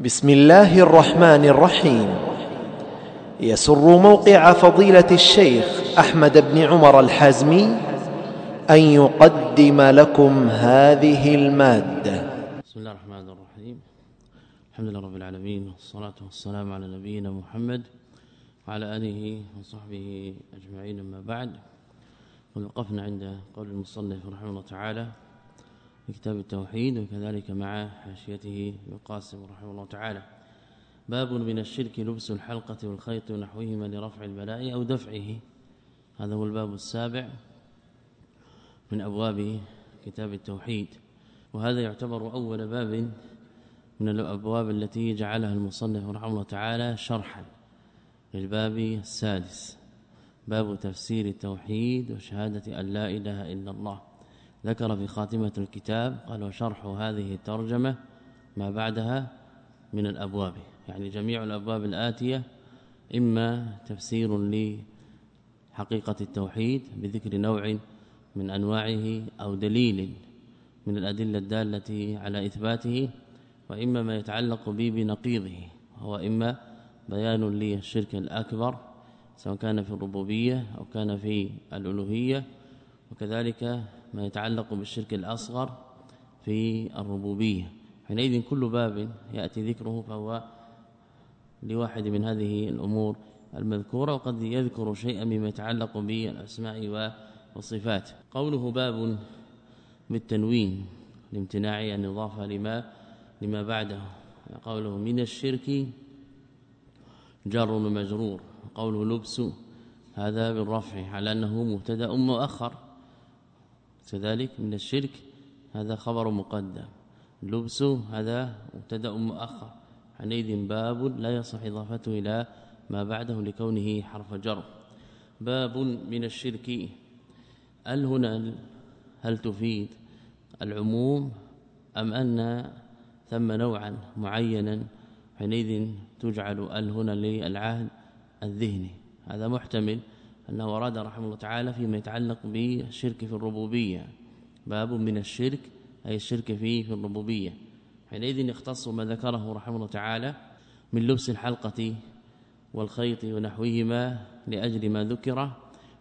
بسم الله الرحمن الرحيم. يسر موقع فضيلة الشيخ أحمد بن عمر الحازمي أن يقدم لكم هذه المادة. بسم الله الرحمن الرحيم. الحمد لله رب العالمين والصلاة والسلام على نبينا محمد وعلى آله وصحبه أجمعين أما بعد. وقفنا عند قول المصنف رحمه الله تعالى. في كتاب التوحيد وكذلك مع حاشيته يقاسم رحمه الله تعالى. باب من الشرك لبس الحلقة والخيط ونحوهما لرفع البلاء أو دفعه. هذا هو الباب السابع من أبواب كتاب التوحيد. وهذا يعتبر أول باب من الأبواب التي جعلها المصنف رحمه الله تعالى شرحا للباب السادس. باب تفسير التوحيد وشهادة أن لا إله إلا الله. ذكر في خاتمة الكتاب قال وشرح هذه الترجمة ما بعدها من الأبواب. يعني جميع الأبواب الآتية إما تفسير لحقيقة التوحيد بذكر نوع من أنواعه أو دليل من الأدلة الدالة على إثباته وإما ما يتعلق به بنقيضه هو إما بيان للشرك الأكبر سواء كان في الربوبية أو كان في الألوهية وكذلك ما يتعلق بالشرك الأصغر في الربوبية. حينئذ كل باب يأتي ذكره فهو لواحد من هذه الأمور المذكورة وقد يذكر شيئا مما يتعلق بالأسماء والصفات. قوله باب بالتنوين لامتناع الإضافة لما لما بعده. قوله من الشرك جر ومجرور. قوله لبس هذا بالرفع على أنه مبتدأ مؤخر. كذلك من الشرك هذا خبر مقدم. لبس هذا مبتدا مؤخر. حينئذ باب لا يصح إضافته إلى ما بعده لكونه حرف جر. باب من الشرك. هل هنا هل تفيد العموم أم أن ثم نوعا معينا حينئذ تجعل ال هنا للعهد الذهني؟ هذا محتمل. أنه أراد رحمه الله تعالى فيما يتعلق بالشرك في الربوبية. باب من الشرك أي الشرك فيه في الربوبية. حينئذ يختص ما ذكره رحمه الله تعالى من لبس الحلقة والخيط ونحوهما لأجل ما ذكر.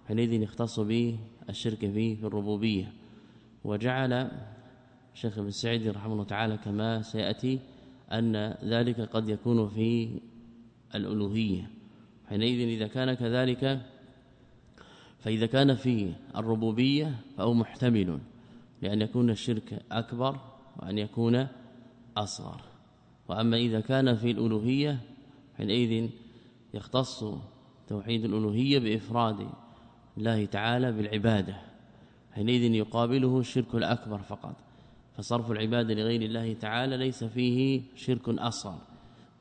حينئذ يختص به الشرك فيه في الربوبية. وجعل الشيخ ابن سعيد رحمه الله تعالى كما سيأتي أن ذلك قد يكون في الألوهية. حينئذ إذا كان كذلك فإذا كان في الربوبية فهو محتمل لأن يكون الشرك أكبر وأن يكون أصغر. وأما إذا كان في الألوهية حينئذ يختص توحيد الألوهية بإفراد الله تعالى بالعبادة. حينئذ يقابله الشرك الأكبر فقط. فصرف العبادة لغير الله تعالى ليس فيه شرك أصغر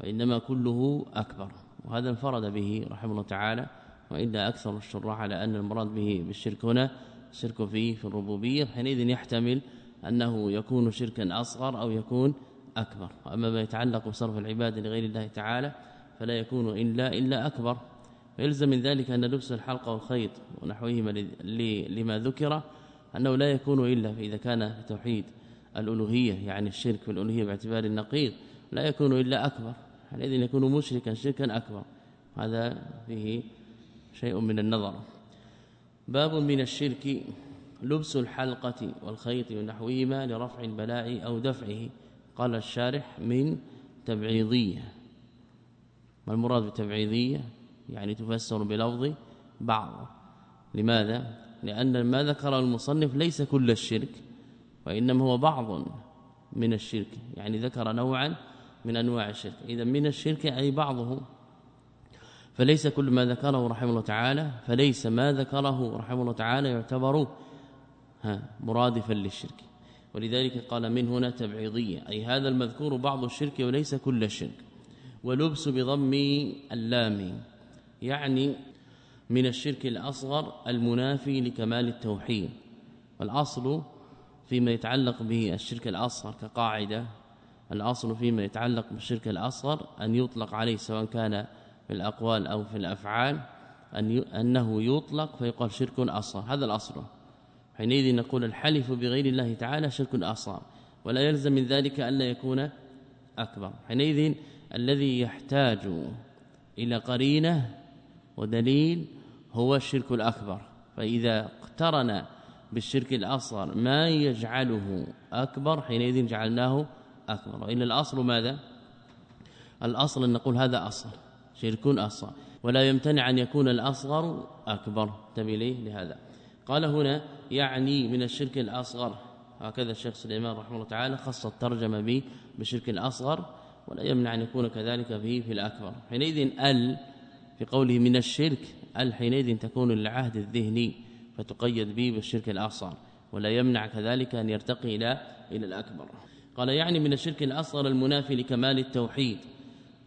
وإنما كله أكبر. وهذا انفرد به رحمه الله تعالى وإلا أكثر الشراح على أن المراد به بالشرك هنا شرك فيه في الربوبية حينئذ يحتمل أنه يكون شركا أصغر أو يكون أكبر. وأما ما يتعلق بصرف العباده لغير الله تعالى فلا يكون إلا إلا أكبر. ويلزم من ذلك أن لبس الحلقة والخيط ونحوهما لما ذكر أنه لا يكون إلا إذا كان توحيد الألوهية يعني الشرك في الألوهية باعتبار النقيض لا يكون إلا أكبر. حينئذ يكون مشركا شركا أكبر. هذا فيه شيء من النظر. باب من الشرك لبس الحلقة والخيط ونحوهما لرفع البلاء أو دفعه. قال الشارح من تبعيضية. ما المراد بتبعيضية؟ يعني تفسر بلفظ بعض. لماذا؟ لأن ما ذكر المصنف ليس كل الشرك وإنما هو بعض من الشرك. يعني ذكر نوعا من أنواع الشرك. اذا من الشرك أي بعضه؟ فليس كل ما ذكره رحمه الله تعالى فليس ما ذكره رحمه الله تعالى يعتبر مرادفا للشرك. ولذلك قال من هنا تبعيضية أي هذا المذكور بعض الشرك وليس كل الشرك. ولبس بضم اللام يعني من الشرك الأصغر المنافي لكمال التوحيد. والأصل فيما يتعلق به الشرك الأصغر كقاعدة الأصل فيما يتعلق بالشرك الأصغر أن يطلق عليه سواء كان في الأقوال أو في الأفعال أن أنه يطلق فيقال شرك أصغر. هذا الأصل. حينئذ نقول الحلف بغير الله تعالى شرك أصغر. ولا يلزم من ذلك الا يكون أكبر. حينئذ الذي يحتاج إلى قرينة ودليل هو الشرك الأكبر. فإذا اقترن بالشرك الأصغر ما يجعله أكبر حينئذ جعلناه أكبر. وإن الأصل ماذا؟ الأصل أن نقول هذا أصل. شرك أصغر. ولا يمتنع أن يكون الأصغر أكبر. تبي لهذا. قال هنا يعني من الشرك الأصغر. هكذا الشيخ سليمان رحمه الله تعالى خص الترجمة به بالشرك الأصغر ولا يمنع أن يكون كذلك به في الأكبر. حينئذ ال في قوله من الشرك ال حينئذ تكون العهد الذهني فتقيد به بالشرك الأصغر. ولا يمنع كذلك أن يرتقي إلى إلى الأكبر. قال يعني من الشرك الأصغر المنافي لكمال التوحيد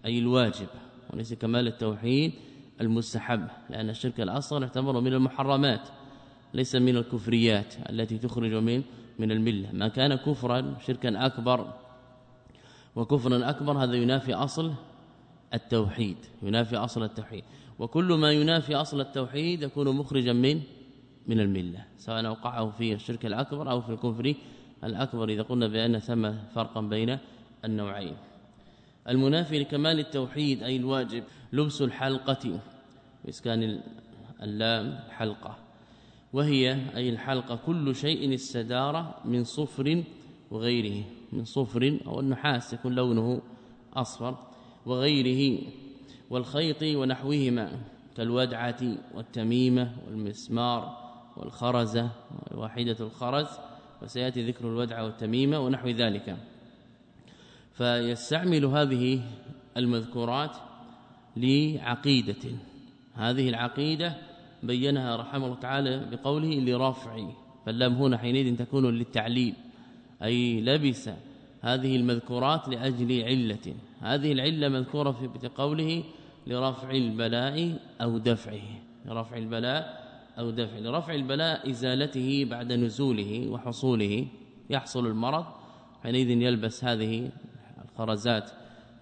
أي الواجب. وليس كمال التوحيد المستحب لأن الشرك الأصغر يعتبر من المحرمات ليس من الكفريات التي تخرج من من الملة. ما كان كفرا شركا أكبر وكفرا أكبر هذا ينافي أصل التوحيد ينافي أصل التوحيد. وكل ما ينافي أصل التوحيد يكون مخرجا من من الملة سواء وقعه في الشرك الأكبر أو في الكفر الأكبر. إذا قلنا بأن ثم فرقا بين النوعين. المنافي لكمال التوحيد أي الواجب لبس الحلقة. بإسكان اللام حلقة. وهي أي الحلقة كل شيء استدار من صفر وغيره. من صفر أو النحاس يكون لونه أصفر وغيره. والخيط ونحوهما كالودعة والتميمة والمسمار والخرزة واحدة الخرز. وسيأتي ذكر الودعة والتميمة ونحو ذلك. فيستعمل هذه المذكورات لعقيدة. هذه العقيدة بينها رحمه الله تعالى بقوله لرفع فاللام هنا حينئذ تكون للتعليل أي لبس هذه المذكورات لأجل علة. هذه العلة مذكورة في قوله لرفع البلاء أو دفعه لرفع البلاء أو دفعه لرفع البلاء إزالته بعد نزوله وحصوله يحصل المرض حينئذ يلبس هذه الخرزات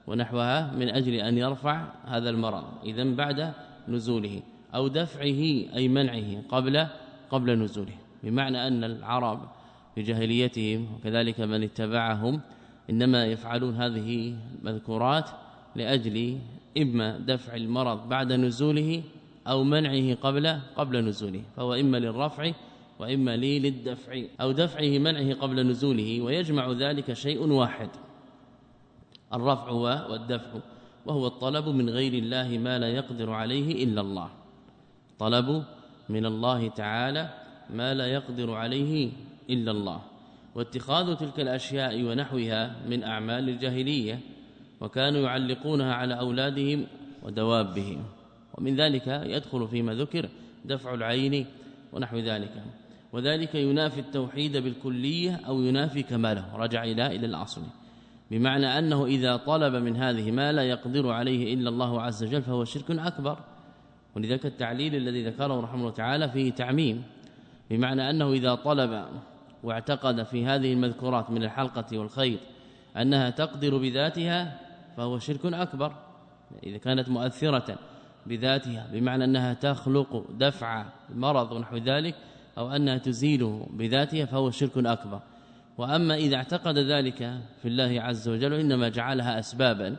ونحوها من أجل أن يرفع هذا المرض إذا بعد نزوله أو دفعه أي منعه قبل قبل نزوله. بمعنى أن العرب في جاهليتهم وكذلك من اتبعهم إنما يفعلون هذه المذكورات لأجل إما دفع المرض بعد نزوله أو منعه قبل قبل نزوله فهو إما للرفع وإما لي للدفع أو دفعه منعه قبل نزوله ويجمع ذلك شيء واحد. الرفع والدفع وهو الطلب من غير الله ما لا يقدر عليه إلا الله. طلب من الله تعالى ما لا يقدر عليه إلا الله. واتخاذ تلك الأشياء ونحوها من أعمال الجاهلية وكانوا يعلقونها على أولادهم ودوابهم. ومن ذلك يدخل فيما ذكر دفع العين ونحو ذلك. وذلك ينافي التوحيد بالكلية أو ينافي كماله. رجع إلى إلى الأصل. بمعنى أنه إذا طلب من هذه ما لا يقدر عليه إلا الله عز وجل فهو شرك أكبر. ولذلك التعليل الذي ذكره رحمه الله تعالى فيه تعميم بمعنى أنه إذا طلب واعتقد في هذه المذكورات من الحلقة والخيط أنها تقدر بذاتها فهو شرك أكبر. إذا كانت مؤثرة بذاتها بمعنى أنها تخلق دفع مرض ونحو ذلك أو أنها تزيله بذاتها فهو شرك أكبر. وأما إذا اعتقد ذلك في الله عز وجل إنما جعلها أسبابا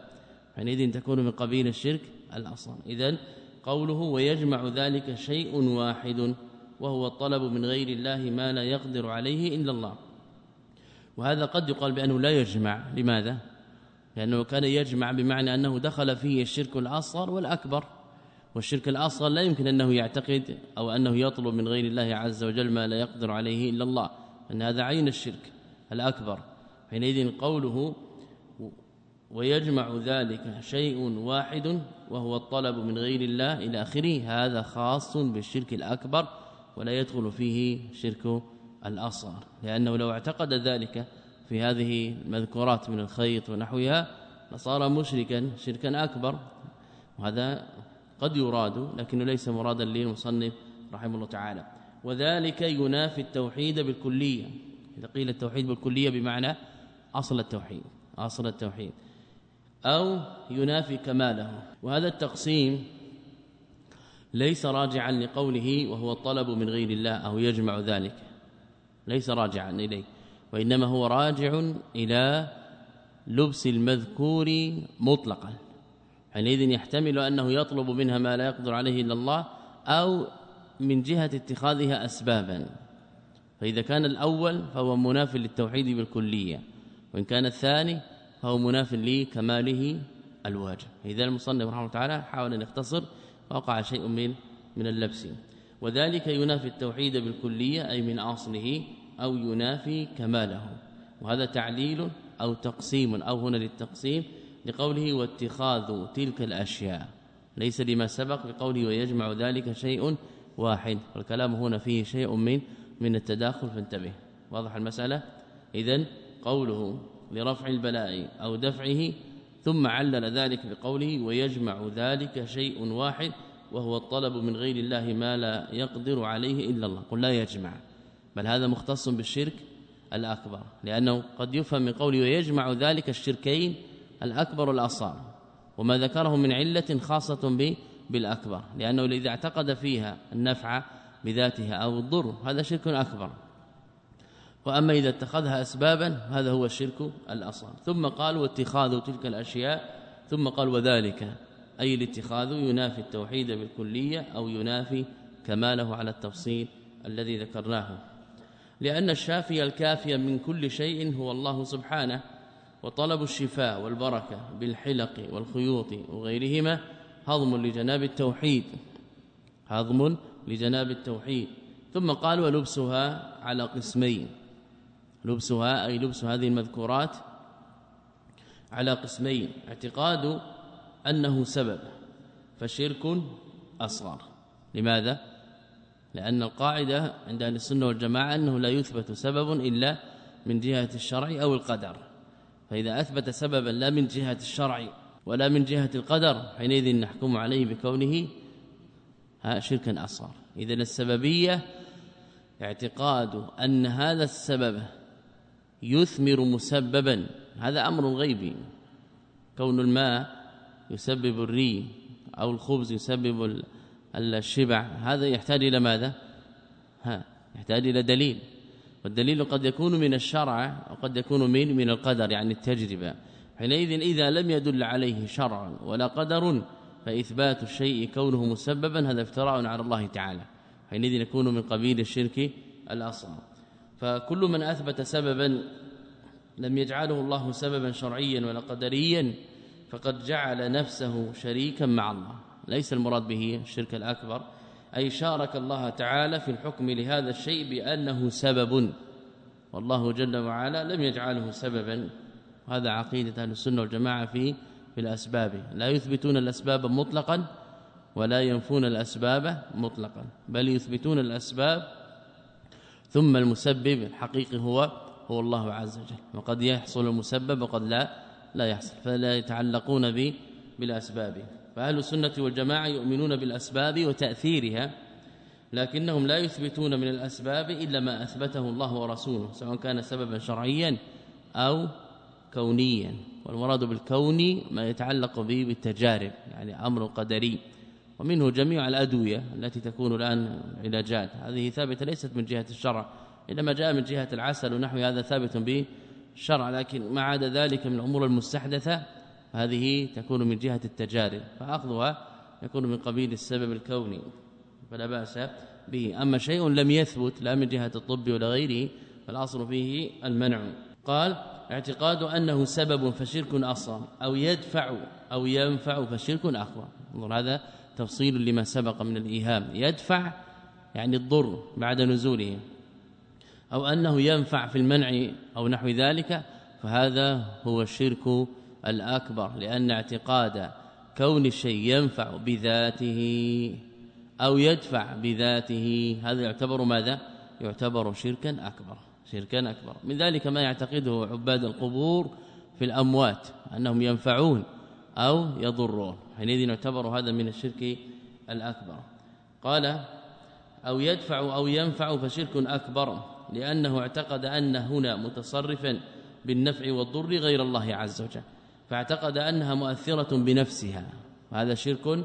حينئذ تكون من قبيل الشرك الأصل. إذن قوله ويجمع ذلك شيء واحد وهو الطلب من غير الله ما لا يقدر عليه إلا الله. وهذا قد يقال بأنه لا يجمع. لماذا؟ لأنه كان يجمع بمعنى أنه دخل فيه الشرك الأصغر والأكبر. والشرك الأصغر لا يمكن أنه يعتقد أو أنه يطلب من غير الله عز وجل ما لا يقدر عليه إلا الله أن هذا عين الشرك. الأكبر. حينئذ قوله ويجمع ذلك شيء واحد وهو الطلب من غير الله إلى آخره. هذا خاص بالشرك الأكبر ولا يدخل فيه شرك الأصغر. لأنه لو اعتقد ذلك في هذه المذكورات من الخيط ونحوها لصار مشركا شركا أكبر. وهذا قد يراد لكنه ليس مرادا للمصنف رحمه الله تعالى. وذلك ينافي التوحيد بالكلية. قيل التوحيد بالكلية بمعنى أصل التوحيد أصل التوحيد. أو ينافي كماله. وهذا التقسيم ليس راجعا لقوله وهو الطلب من غير الله أو يجمع ذلك. ليس راجعا إليه. وإنما هو راجع إلى لبس المذكور مطلقا. حينئذ يحتمل أنه يطلب منها ما لا يقدر عليه إلا الله أو من جهة اتخاذها أسبابا. فإذا كان الأول فهو مناف للتوحيد بالكلية وإن كان الثاني فهو مناف لكماله الواجب. إذا المصنف رحمه الله تعالى حاول أن يختصر وقع شيء من من اللبس. وذلك ينافي التوحيد بالكلية أي من أصله أو ينافي كماله. وهذا تعليل أو تقسيم أو هنا للتقسيم لقوله واتخاذ تلك الأشياء. ليس لما سبق بقوله ويجمع ذلك شيء واحد والكلام هنا فيه شيء من من التداخل فانتبه. واضح المسألة؟ إذا قوله لرفع البلاء أو دفعه ثم علل ذلك بقوله ويجمع ذلك شيء واحد وهو الطلب من غير الله ما لا يقدر عليه إلا الله. قل لا يجمع. بل هذا مختص بالشرك الأكبر لأنه قد يفهم من قوله ويجمع ذلك الشركين الأكبر والأصغر. وما ذكره من علة خاصة بالأكبر لأنه إذا اعتقد فيها النفع بذاتها أو الضر هذا شرك أكبر. وأما إذا اتخذها أسبابا هذا هو الشرك الأصغر. ثم قال واتخاذ تلك الأشياء ثم قال وذلك أي الاتخاذ ينافي التوحيد بالكلية أو ينافي كماله على التفصيل الذي ذكرناه. لأن الشافي الكافي من كل شيء هو الله سبحانه وطلب الشفاء والبركة بالحلق والخيوط وغيرهما هضم لجناب التوحيد. هضم لجناب التوحيد. ثم قال ولبسها على قسمين. لبسها أي لبس هذه المذكورات على قسمين. اعتقاد أنه سبب فشرك أصغر. لماذا؟ لأن القاعدة عند أهل السنة والجماعة أنه لا يثبت سبب إلا من جهة الشرع أو القدر. فإذا أثبت سببا لا من جهة الشرع ولا من جهة القدر حينئذ نحكم عليه بكونه شركا أصغر. اذا السببية اعتقاد أن هذا السبب يثمر مسببا. هذا أمر غيبي. كون الماء يسبب الري أو الخبز يسبب الشبع هذا يحتاج إلى ماذا؟ ها يحتاج إلى دليل. والدليل قد يكون من الشرع وقد يكون من من القدر يعني التجربة. حينئذ إذا لم يدل عليه شرع ولا قدر فإثبات الشيء كونه مسببا هذا افتراء على الله تعالى. حينئذ يكون من قبيل الشرك الأصغر فكل من أثبت سببا لم يجعله الله سببا شرعيا ولا قدريا فقد جعل نفسه شريكا مع الله. ليس المراد به الشرك الأكبر. أي شارك الله تعالى في الحكم لهذا الشيء بأنه سبب. والله جل وعلا لم يجعله سببا. وهذا عقيدة أهل السنة والجماعة في في الأسباب. لا يثبتون الأسباب مطلقا ولا ينفون الأسباب مطلقا بل يثبتون الأسباب ثم المسبب الحقيقي هو هو الله عز وجل. وقد يحصل المسبب وقد لا لا يحصل. فلا يتعلقون به بالأسباب. فأهل السنة والجماعة يؤمنون بالأسباب وتأثيرها لكنهم لا يثبتون من الأسباب إلا ما أثبته الله ورسوله سواء كان سببا شرعيا أو كونيا والمراد بالكوني ما يتعلق به بالتجارب يعني أمر قدري. ومنه جميع الأدوية التي تكون الآن علاجات. هذه ثابتة ليست من جهة الشرع إنما جاء من جهة العسل ونحو هذا ثابت به الشرع لكن ما عدا ذلك من الأمور المستحدثة هذه تكون من جهة التجارب. فأخذها يكون من قبيل السبب الكوني. فلا بأس به. أما شيء لم يثبت لا من جهة الطب ولا غيره فالأصل فيه المنع. قال اعتقاد أنه سبب فشرك أصغر أو يدفع أو ينفع فشرك اكبر انظر هذا تفصيل لما سبق من الإيهام. يدفع يعني الضر بعد نزوله أو أنه ينفع في المنع أو نحو ذلك فهذا هو الشرك الأكبر لأن اعتقاد كون الشيء ينفع بذاته أو يدفع بذاته هذا يعتبر ماذا؟ يعتبر شركا أكبر. شركا أكبر. من ذلك ما يعتقده عباد القبور في الأموات أنهم ينفعون أو يضرون. حينئذ يعتبر هذا من الشرك الأكبر. قال أو يدفع أو ينفع فشرك أكبر لأنه اعتقد أن هنا متصرفا بالنفع والضر غير الله عز وجل فاعتقد أنها مؤثرة بنفسها. وهذا شرك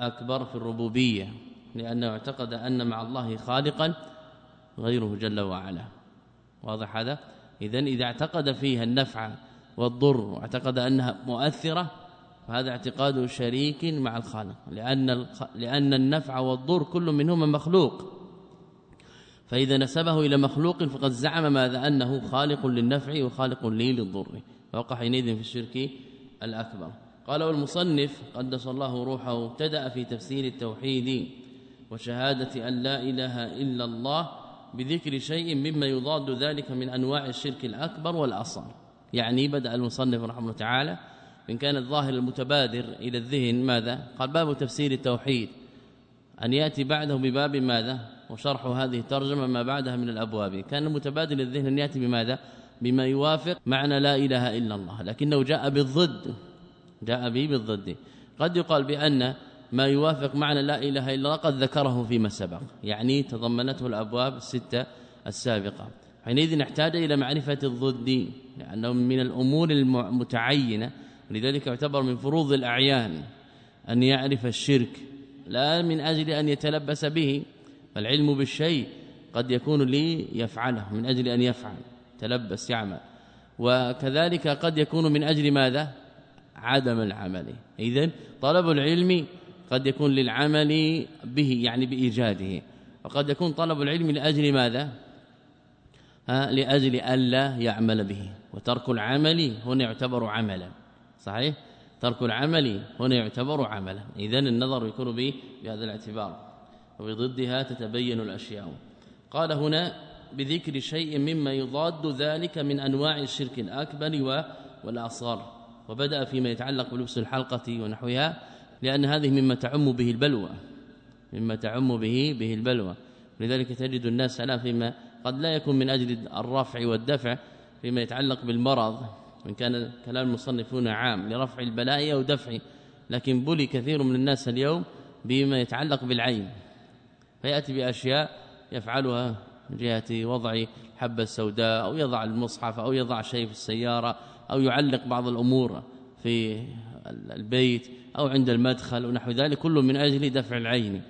أكبر في الربوبية لأنه اعتقد أن مع الله خالقا غيره جل وعلا. واضح هذا؟ اذا إذا اعتقد فيها النفع والضر واعتقد أنها مؤثرة فهذا اعتقاد شريك مع الخالق لأن لأن النفع والضر كل منهما مخلوق. فإذا نسبه إلى مخلوق فقد زعم ماذا؟ أنه خالق للنفع وخالق لي للضر. فوقع حينئذ في الشرك الأكبر. قال والمصنف قدس الله روحه ابتدأ في تفسير التوحيد وشهادة أن لا إله إلا الله بذكر شيء مما يضاد ذلك من أنواع الشرك الأكبر والأصغر. يعني بدأ المصنف رحمه الله تعالى إن كان الظاهر المتبادر إلى الذهن ماذا؟ قال باب تفسير التوحيد. أن يأتي بعده بباب ماذا؟ وشرح هذه الترجمة ما بعدها من الأبواب. كان المتبادل للذهن أن يأتي بماذا؟ بما يوافق معنى لا إله إلا الله. لكنه جاء بالضد. جاء به بالضد. قد يقال بأن ما يوافق معنى لا إله إلا الله قد ذكره فيما سبق. يعني تضمنته الأبواب الستة السابقة. حينئذ نحتاج إلى معرفة الضد لأنه من الأمور المتعينة لذلك يعتبر من فروض الأعيان أن يعرف الشرك. لا من أجل أن يتلبس به فالعلم بالشيء قد يكون لي يفعله من أجل أن يفعل تلبس يعمل. وكذلك قد يكون من أجل ماذا؟ عدم العمل. اذا طلب العلم قد يكون للعمل به يعني بإيجاده. وقد يكون طلب العلم لأجل ماذا؟ ها لأجل ألا يعمل به. وترك العمل هنا يعتبر عملا. صحيح؟ ترك العمل هنا يعتبر عملا. اذا النظر يكون به بهذا الاعتبار. وبضدها تتبين الأشياء. قال هنا بذكر شيء مما يضاد ذلك من أنواع الشرك الأكبر والأصغر. وبدأ فيما يتعلق بلبس الحلقة ونحوها. لأن هذه مما تعم به البلوى مما تعم به به البلوى. لذلك تجد الناس الان فيما قد لا يكون من أجل الرفع والدفع فيما يتعلق بالمرض وإن كان كلام المصنفون عام لرفع البلاء أو دفعه لكن بلي كثير من الناس اليوم بما يتعلق بالعين. فيأتي بأشياء يفعلها من جهة وضع حبه السوداء أو يضع المصحف أو يضع شيء في السيارة أو يعلق بعض الأمور. في البيت أو عند المدخل ونحو ذلك كله من أجل دفع العين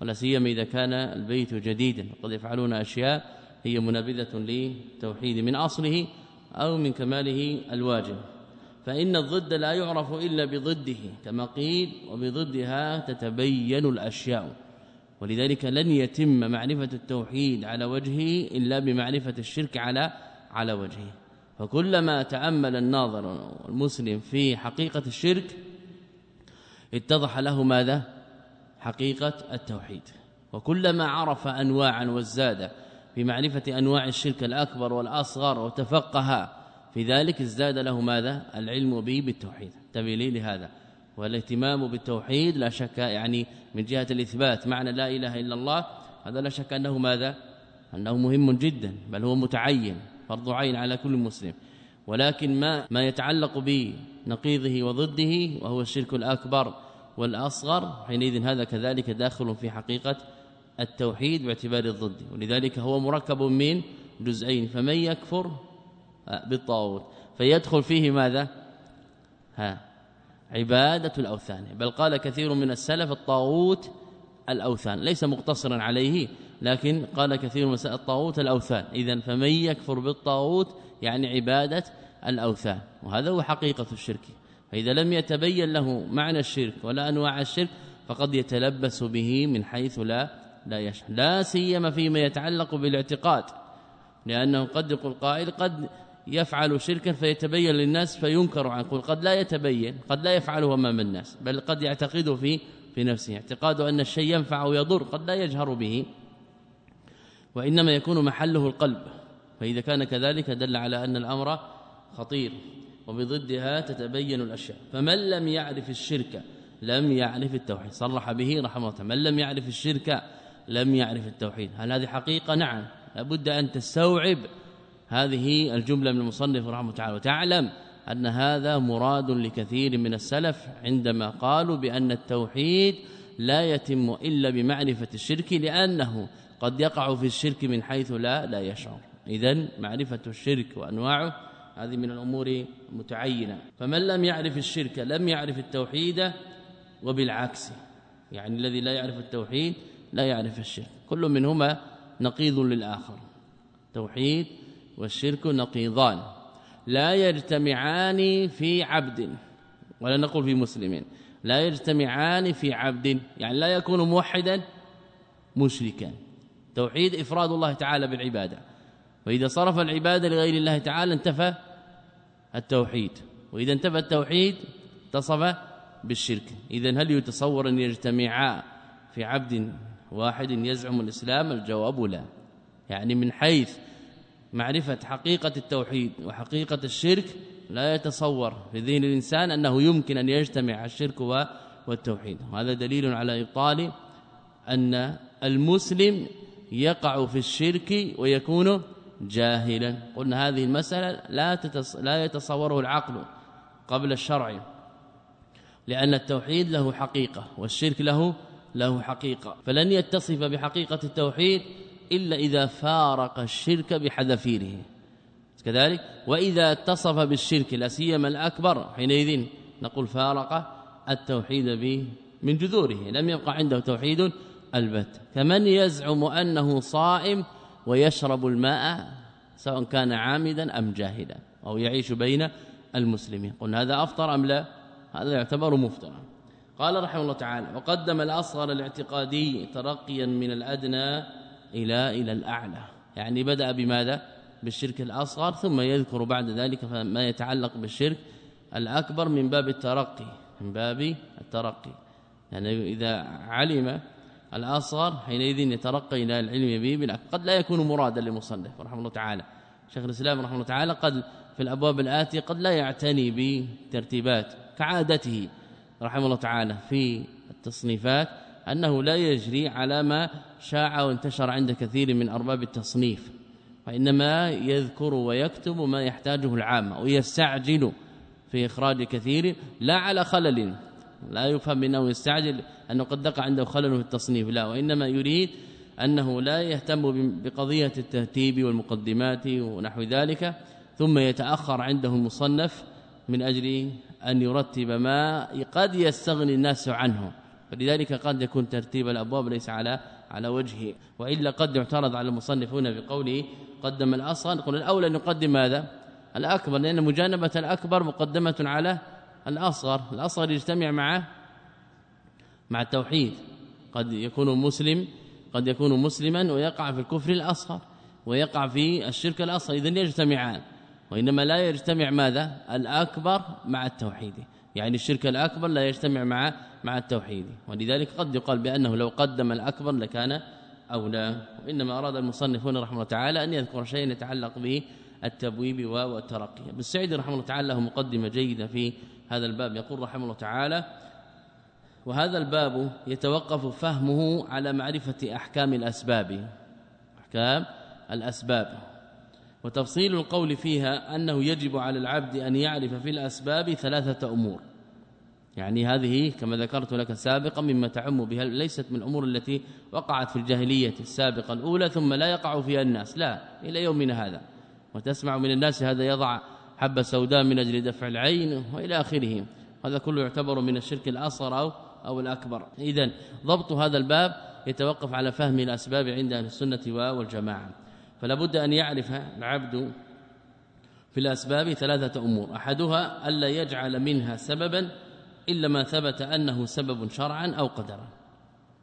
ولا سيما إذا كان البيت جديدا. وقد يفعلون أشياء هي منابذة للتوحيد من أصله أو من كماله الواجب. فإن الضد لا يعرف إلا بضده كما قيل وبضدها تتبين الأشياء ولذلك لن يتم معرفة التوحيد على وجهه إلا بمعرفة الشرك على على وجهه. فكلما تأمل الناظر المسلم في حقيقة الشرك اتضح له ماذا؟ حقيقة التوحيد. وكلما عرف انواعا وازداد في معرفة أنواع الشرك الأكبر والأصغر وتفقه في ذلك ازداد له ماذا؟ العلم به بالتوحيد. تبي لهذا. والاهتمام بالتوحيد لا شك يعني من جهة الإثبات معنى لا إله إلا الله هذا لا شك أنه ماذا؟ أنه مهم جدا بل هو متعين. فرض عين على كل مسلم. ولكن ما ما يتعلق بنقيضه وضده وهو الشرك الأكبر والأصغر حينئذ هذا كذلك داخل في حقيقة التوحيد باعتبار الضد. ولذلك هو مركب من جزئين فمن يكفر بالطاغوت. فيدخل فيه ماذا؟ ها عبادة الأوثان. بل قال كثير من السلف الطاغوت الأوثان ليس مقتصرا عليه لكن قال كثير من الطاغوت الأوثان. اذا فمن يكفر بالطاغوت يعني عبادة الأوثان وهذا هو حقيقة الشرك. فإذا لم يتبين له معنى الشرك ولا أنواع الشرك فقد يتلبس به من حيث لا لا يشعر. لا سيما فيما يتعلق بالاعتقاد لأنه قد يقول قائل قد يفعل شركا فيتبين للناس فينكر عنه. قد لا يتبين قد لا يفعله أمام الناس بل قد يعتقده في في نفسه اعتقاده أن الشيء ينفع أو يضر قد لا يجهر به وإنما يكون محله القلب. فإذا كان كذلك دل على أن الأمر خطير وبضدها تتبين الأشياء. فمن لم يعرف الشرك لم يعرف التوحيد. صرح به رحمه الله من لم يعرف الشرك لم يعرف التوحيد. هل هذه حقيقة؟ نعم. لابد أن تستوعب هذه الجملة من المصنف رحمه الله تعالى وتعلم أن هذا مراد لكثير من السلف عندما قالوا بأن التوحيد لا يتم إلا بمعرفة الشرك لأنه قد يقع في الشرك من حيث لا لا يشعر. اذا معرفة الشرك وأنواعه هذه من الأمور متعينة. فمن لم يعرف الشرك لم يعرف التوحيد وبالعكس يعني الذي لا يعرف التوحيد لا يعرف الشرك. كل منهما نقيض للآخر. توحيد والشرك نقيضان. لا يجتمعان في عبد ولا نقول في مسلم لا يجتمعان في عبد يعني لا يكون موحدا مشركا. توحيد إفراد الله تعالى بالعبادة. وإذا صرف العبادة لغير الله تعالى انتفى التوحيد. وإذا انتفى التوحيد اتصف بالشرك. اذا هل يتصور أن يجتمعا في عبد واحد يزعم الإسلام؟ الجواب لا. يعني من حيث معرفة حقيقة التوحيد وحقيقة الشرك لا يتصور في ذهن الإنسان أنه يمكن أن يجتمع الشرك والتوحيد. وهذا دليل على إبطال أن المسلم يقع في الشرك ويكون جاهلا. قلنا هذه المسألة لا, لا يتصوره العقل قبل الشرع لأن التوحيد له حقيقة والشرك له له حقيقة. فلن يتصف بحقيقة التوحيد إلا إذا فارق الشرك بحذافيره. كذلك وإذا اتصف بالشرك لا سيما الأكبر حينئذ نقول فارق التوحيد به من جذوره. لم يبقى عنده توحيد البت. كمن يزعم أنه صائم ويشرب الماء سواء كان عامدا أم جاهلا أو يعيش بين المسلمين. قلنا هذا أفطر أم لا؟ هذا يعتبر مفترا قال رحمه الله تعالى وقدم الأصغر الاعتقادي ترقيا من الأدنى إلى إلى الأعلى. يعني بدأ بماذا؟ بالشرك الأصغر ثم يذكر بعد ذلك ما يتعلق بالشرك الأكبر من باب الترقي من باب الترقي. يعني إذا علم الأصغر حينئذ يترقى إلى العلم به بالأكبر. قد لا يكون مرادا للمصنف رحمه الله تعالى. شيخ الإسلام رحمه الله تعالى قد في الأبواب الآتية قد لا يعتني بترتيبات كعادته رحمه الله تعالى في التصنيفات. أنه لا يجري على ما شاع وانتشر عند كثير من أرباب التصنيف وإنما يذكر ويكتب ما يحتاجه العامة ويستعجل في إخراج كثير لا على خلل. لا يفهم إنه يستعجل أنه قد دق عنده خلل في التصنيف لا وإنما يريد أنه لا يهتم بقضية الترتيب والمقدمات ونحو ذلك ثم يتأخر عنده المصنف من أجل أن يرتب ما قد يستغني الناس عنه. فلذلك قد يكون ترتيب الأبواب ليس على على وجهه. وإلا قد يعترض على المصنف هنا بقوله قدم الأصغر. نقول الأولى أن يقدم ماذا؟ الأكبر لأن مجانبة الأكبر مقدمة على الأصغر. الأصغر يجتمع مع مع التوحيد. قد يكون مسلم قد يكون مسلما ويقع في الكفر الأصغر ويقع في الشرك الأصغر. اذا يجتمعان. وإنما لا يجتمع ماذا؟ الأكبر مع التوحيد. يعني الشرك الأكبر لا يجتمع مع مع التوحيد. ولذلك قد يقال بأنه لو قدم الأكبر لكان أولى. وإنما أراد المصنف هنا رحمه الله تعالى أن يذكر شيء يتعلق به التبويب والترقي. بالسعيد رحمه الله تعالى له مقدمة جيدة في هذا الباب. يقول رحمه الله تعالى وهذا الباب يتوقف فهمه على معرفة أحكام الأسباب. أحكام الأسباب. وتفصيل القول فيها أنه يجب على العبد أن يعرف في الأسباب ثلاثة أمور. يعني هذه كما ذكرت لك سابقا مما تعم بها ليست من الأمور التي وقعت في الجاهلية السابقة الأولى ثم لا يقع فيها الناس. لا إلى يومنا هذا. وتسمع من الناس هذا يضع حبة سوداء من أجل دفع العين وإلى آخره. هذا كله يعتبر من الشرك الأصغر أو, أو الأكبر. إذا ضبط هذا الباب يتوقف على فهم الأسباب عند أهل السنة والجماعة. فلا بد أن يعرف العبد في الأسباب ثلاثة أمور. أحدها ألا يجعل منها سببا إلا ما ثبت أنه سبب شرعا أو قدرا.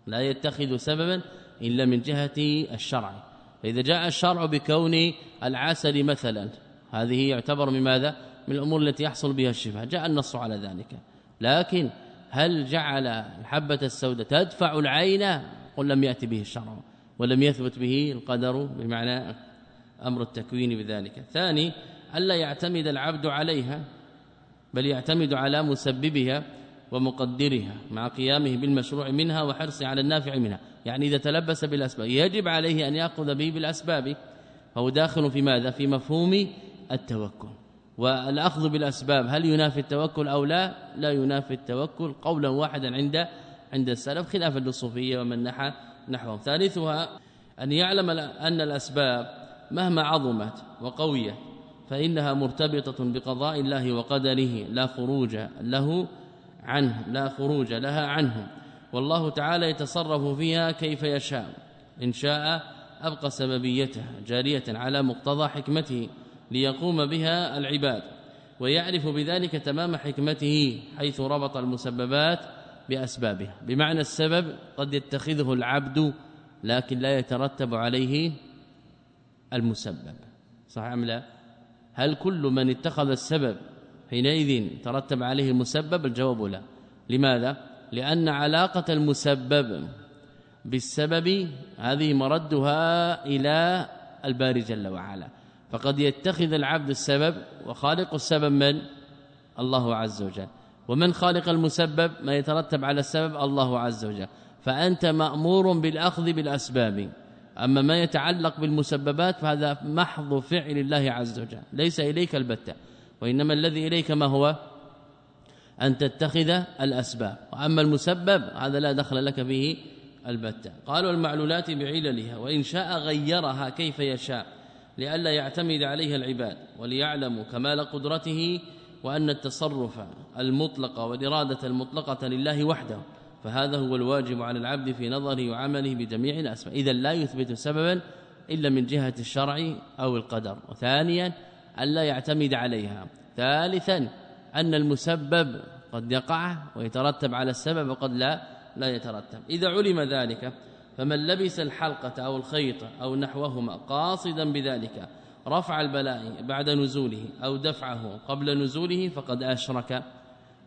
لا يتخذ سببا إلا من جهة الشرع. فإذا جاء الشرع بكون العسل مثلا هذه يعتبر من ماذا؟ من الأمور التي يحصل بها الشفاء. جاء النص على ذلك. لكن هل جعل الحبة السوداء تدفع العين؟ قل لم يأتي به الشرع. ولم يثبت به القدر بمعنى أمر التكوين بذلك. ثاني ألا يعتمد العبد عليها بل يعتمد على مسببها ومقدرها مع قيامه بالمشروع منها وحرصه على النافع منها. يعني إذا تلبس بالأسباب يجب عليه أن يأخذ به بالأسباب. فهو داخل في ماذا؟ في مفهوم التوكل. والأخذ بالأسباب هل ينافي التوكل أو لا؟ لا ينافي التوكل قولا واحدا عند عند السلف خلافا للصوفية ومن نحى نحوهم ثالثها أن يعلم أن الأسباب مهما عظمت وقويت فإنها مرتبطة بقضاء الله وقدره لا خروج له عنه لا خروج لها عنه. والله تعالى يتصرف فيها كيف يشاء. إن شاء أبقى سببيتها جارية على مقتضى حكمته ليقوم بها العباد. ويعرف بذلك تمام حكمته حيث ربط المسببات بأسبابها بمعنى السبب قد يتخذه العبد لكن لا يترتب عليه المسبب. صح أم لا؟ هل كل من اتخذ السبب حينئذ ترتب عليه المسبب؟ الجواب لا. لماذا؟ لأن علاقة المسبب بالسبب هذه مردها إلى الباري جل وعلا. فقد يتخذ العبد السبب وخالق السبب من؟ الله عز وجل. ومن خالق المسبب ما يترتب على السبب الله عز وجل. فأنت مأمور بالأخذ بالأسباب. أما ما يتعلق بالمسببات فهذا محض فعل الله عز وجل. ليس إليك البتة. وإنما الذي إليك ما هو؟ أن تتخذ الأسباب. وأما المسبب هذا لا دخل لك به البتة. قالوا المعلولات بعللها وإن شاء غيرها كيف يشاء لئلا يعتمد عليها العباد. وليعلموا كمال قدرته وأن التصرف المطلق والإرادة المطلقة لله وحده فهذا هو الواجب على العبد في نظره وعمله بجميع الأسماء. إذا لا يثبت سببا إلا من جهة الشرع أو القدر. وثانيا ألا يعتمد عليها. ثالثا أن المسبب قد يقع ويترتب على السبب وقد لا لا يترتب. إذا علم ذلك فمن لبس الحلقة أو الخيط أو نحوهما قاصدا بذلك رفع البلاء بعد نزوله أو دفعه قبل نزوله فقد أشرك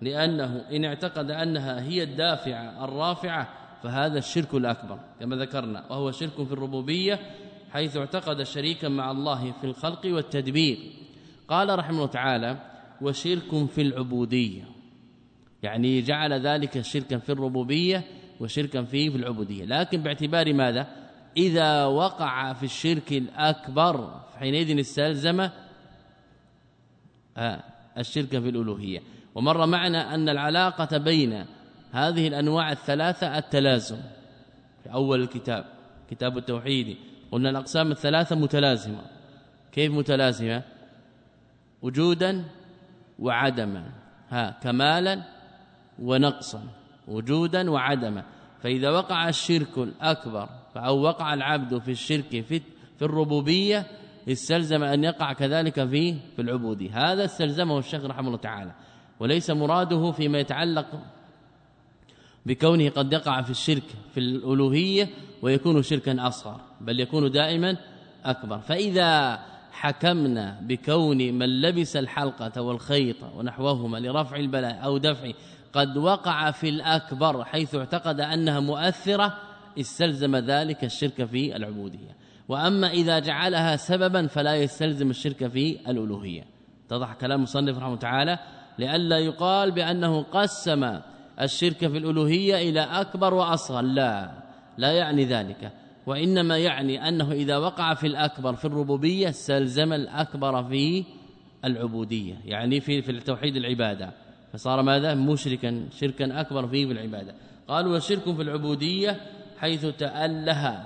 لأنه إن اعتقد أنها هي الدافعة الرافعة فهذا الشرك الأكبر كما ذكرنا وهو شرك في الربوبية حيث اعتقد شريكا مع الله في الخلق والتدبير. قال رحمه الله تعالى وشرك في العبودية يعني جعل ذلك شركا في الربوبية وشركا فيه في العبودية. لكن باعتبار ماذا؟ إذا وقع في الشرك الأكبر حينئذ استلزم آه، الشرك في الألوهية. ومر معنا أن العلاقة بين هذه الأنواع الثلاثة التلازم في أول الكتاب كتاب التوحيد. قلنا الأقسام الثلاثة متلازمة. كيف متلازمة؟ وجودا وعدما. ها كمالا ونقصا. وجودا وعدما. فإذا وقع الشرك الأكبر أو وقع العبد في الشرك في في الربوبية استلزم أن يقع كذلك في في العبوديه هذا استلزمه الشيخ رحمه الله تعالى. وليس مراده فيما يتعلق بكونه قد يقع في الشرك في الألوهية ويكون شركا أصغر بل يكون دائما أكبر. فإذا حكمنا بكون من لبس الحلقة والخيط ونحوهما لرفع البلاء أو دفعه قد وقع في الأكبر حيث اعتقد أنها مؤثرة استلزم ذلك الشرك في العبودية. وأما إذا جعلها سببا فلا يستلزم الشرك في الألوهية. اتضح كلام مصنف رحمه تعالى لئلا يقال بأنه قسم الشرك في الألوهية إلى أكبر وأصغر. لا لا يعني ذلك. وإنما يعني أنه إذا وقع في الأكبر في الربوبية استلزم الأكبر في العبودية يعني في في التوحيد العبادة. فصار ماذا؟ مشركا شركا أكبر فيه بالعباده قالوا وشرك في العبودية حيث تاله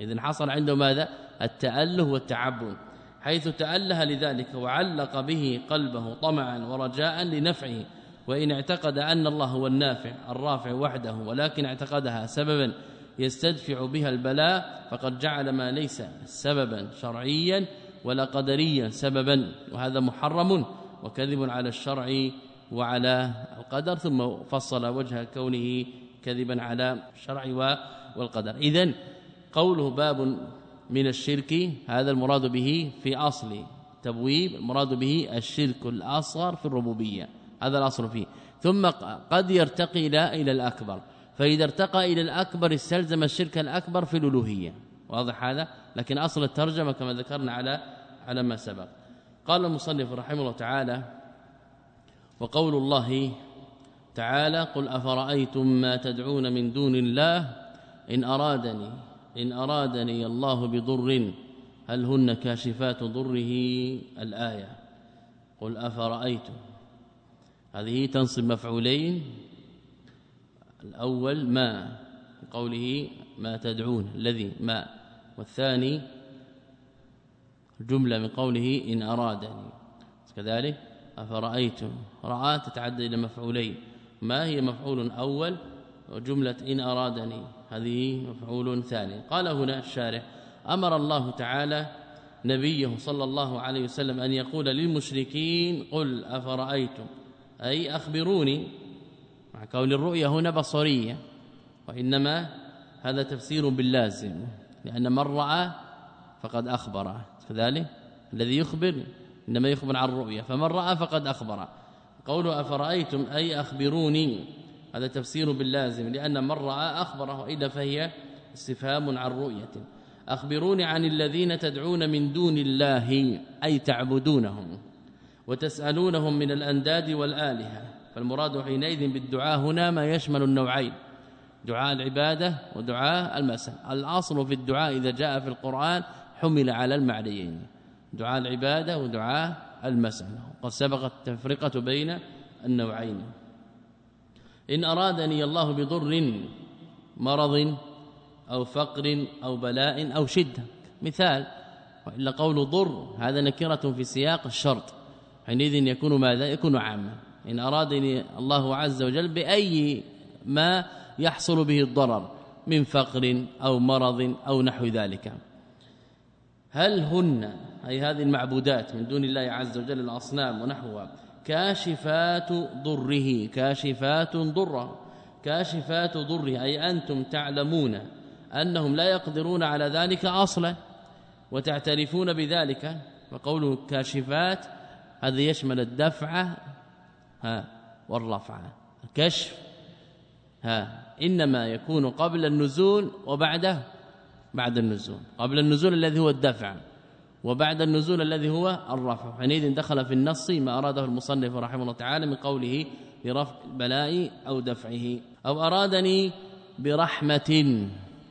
اذا حصل عنده ماذا؟ التأله والتعبد. حيث تاله لذلك وعلق به قلبه طمعا ورجاء لنفعه. وإن اعتقد أن الله هو النافع الرافع وحده ولكن اعتقدها سببا يستدفع بها البلاء فقد جعل ما ليس سببا شرعيا ولا قدريا سببا. وهذا محرم وكذب على الشرع وعلى القدر ثم فصل وجه كونه كذبا على الشرع والقدر. اذا قوله باب من الشرك هذا المراد به في أصل تبويب المراد به الشرك الأصغر في الربوبية. هذا الأصل فيه. ثم قد يرتقي إلى إلى الأكبر. فإذا ارتقى إلى الأكبر استلزم الشرك الأكبر في الألوهية. واضح هذا؟ لكن أصل الترجمة كما ذكرنا على على ما سبق. قال المصنف رحمه الله تعالى وقول الله تعالى قل أفرأيتم ما تدعون من دون الله إن أرادني إن أرادني الله بضر هل هن كاشفات ضره الآية؟ قل أفرأيتم. هذه تنصب مفعولين. الأول ما قوله ما تدعون الذي ما. والثاني جملة من قوله إن أرادني. كذلك أفرأيتم؟ راى تتعدى إلى مفعولين. ما هي مفعول أول؟ وجمله إن أرادني. هذه مفعول ثاني. قال هنا الشارح أمر الله تعالى نبيه صلى الله عليه وسلم أن يقول للمشركين قل أفرأيتم؟ أي أخبروني. مع كون الرؤيا هنا بصرية. وإنما هذا تفسير باللازم لأن من رأى فقد أخبر كذلك الذي يخبر إنما يخبر عن الرؤيا فمن رأى فقد أخبر. قوله أفرأيتم؟ أي أخبروني. هذا تفسير باللازم لأن من رأى أخبره إذا فهي استفهام عن رؤية. أخبروني عن الذين تدعون من دون الله أي تعبدونهم وتسألونهم من الأنداد والآلهة. فالمراد حينئذ بالدعاء هنا ما يشمل النوعين دعاء العبادة ودعاء المسألة الأصل في الدعاء إذا جاء في القرآن حمل على المعنيين. دعاء العبادة ودعاء المسألة. قد سبقت التفرقة بين النوعين. إن أرادني الله بضر مرض أو فقر أو بلاء أو شدة. مثال وإلا قول ضر هذا نكرة في سياق الشرط. حينئذ يكون ماذا؟ يكون عاما. إن أرادني الله عز وجل بأي ما يحصل به الضرر من فقر أو مرض أو نحو ذلك. هل هن أي هذه المعبودات من دون الله عز وجل الأصنام ونحوها. كاشفات ضره كاشفات ضره كاشفات ضره. أي أنتم تعلمون أنهم لا يقدرون على ذلك أصلا وتعترفون بذلك. وقوله كاشفات هذا يشمل الدفع ها والرفع. الكشف ها إنما يكون قبل النزول وبعده بعد النزول. قبل النزول الذي هو الدفع. وبعد النزول الذي هو الرفع. حينئذ دخل في النص ما أراده المصنف رحمه الله تعالى من قوله برفع البلاء أو دفعه. أو أرادني برحمة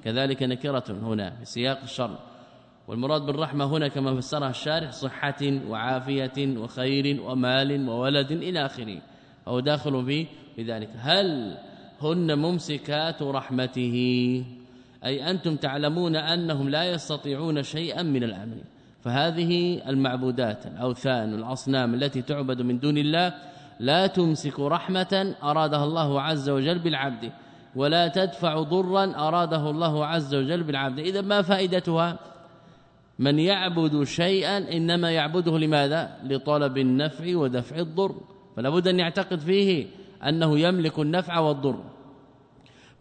كذلك نكرة هنا في سياق الشر والمراد بالرحمة هنا كما فسرها الشارح صحة وعافية وخير ومال وولد إلى آخره. أو داخل في بذلك هل هن ممسكات رحمته؟ أي أنتم تعلمون أنهم لا يستطيعون شيئا من الأمر فهذه المعبودات الأوثان والاصنام التي تعبد من دون الله لا تمسك رحمة أرادها الله عز وجل بالعبد ولا تدفع ضرا أراده الله عز وجل بالعبد. إذا ما فائدتها؟ من يعبد شيئا إنما يعبده لماذا؟ لطلب النفع ودفع الضر. فلا بد أن يعتقد فيه أنه يملك النفع والضر.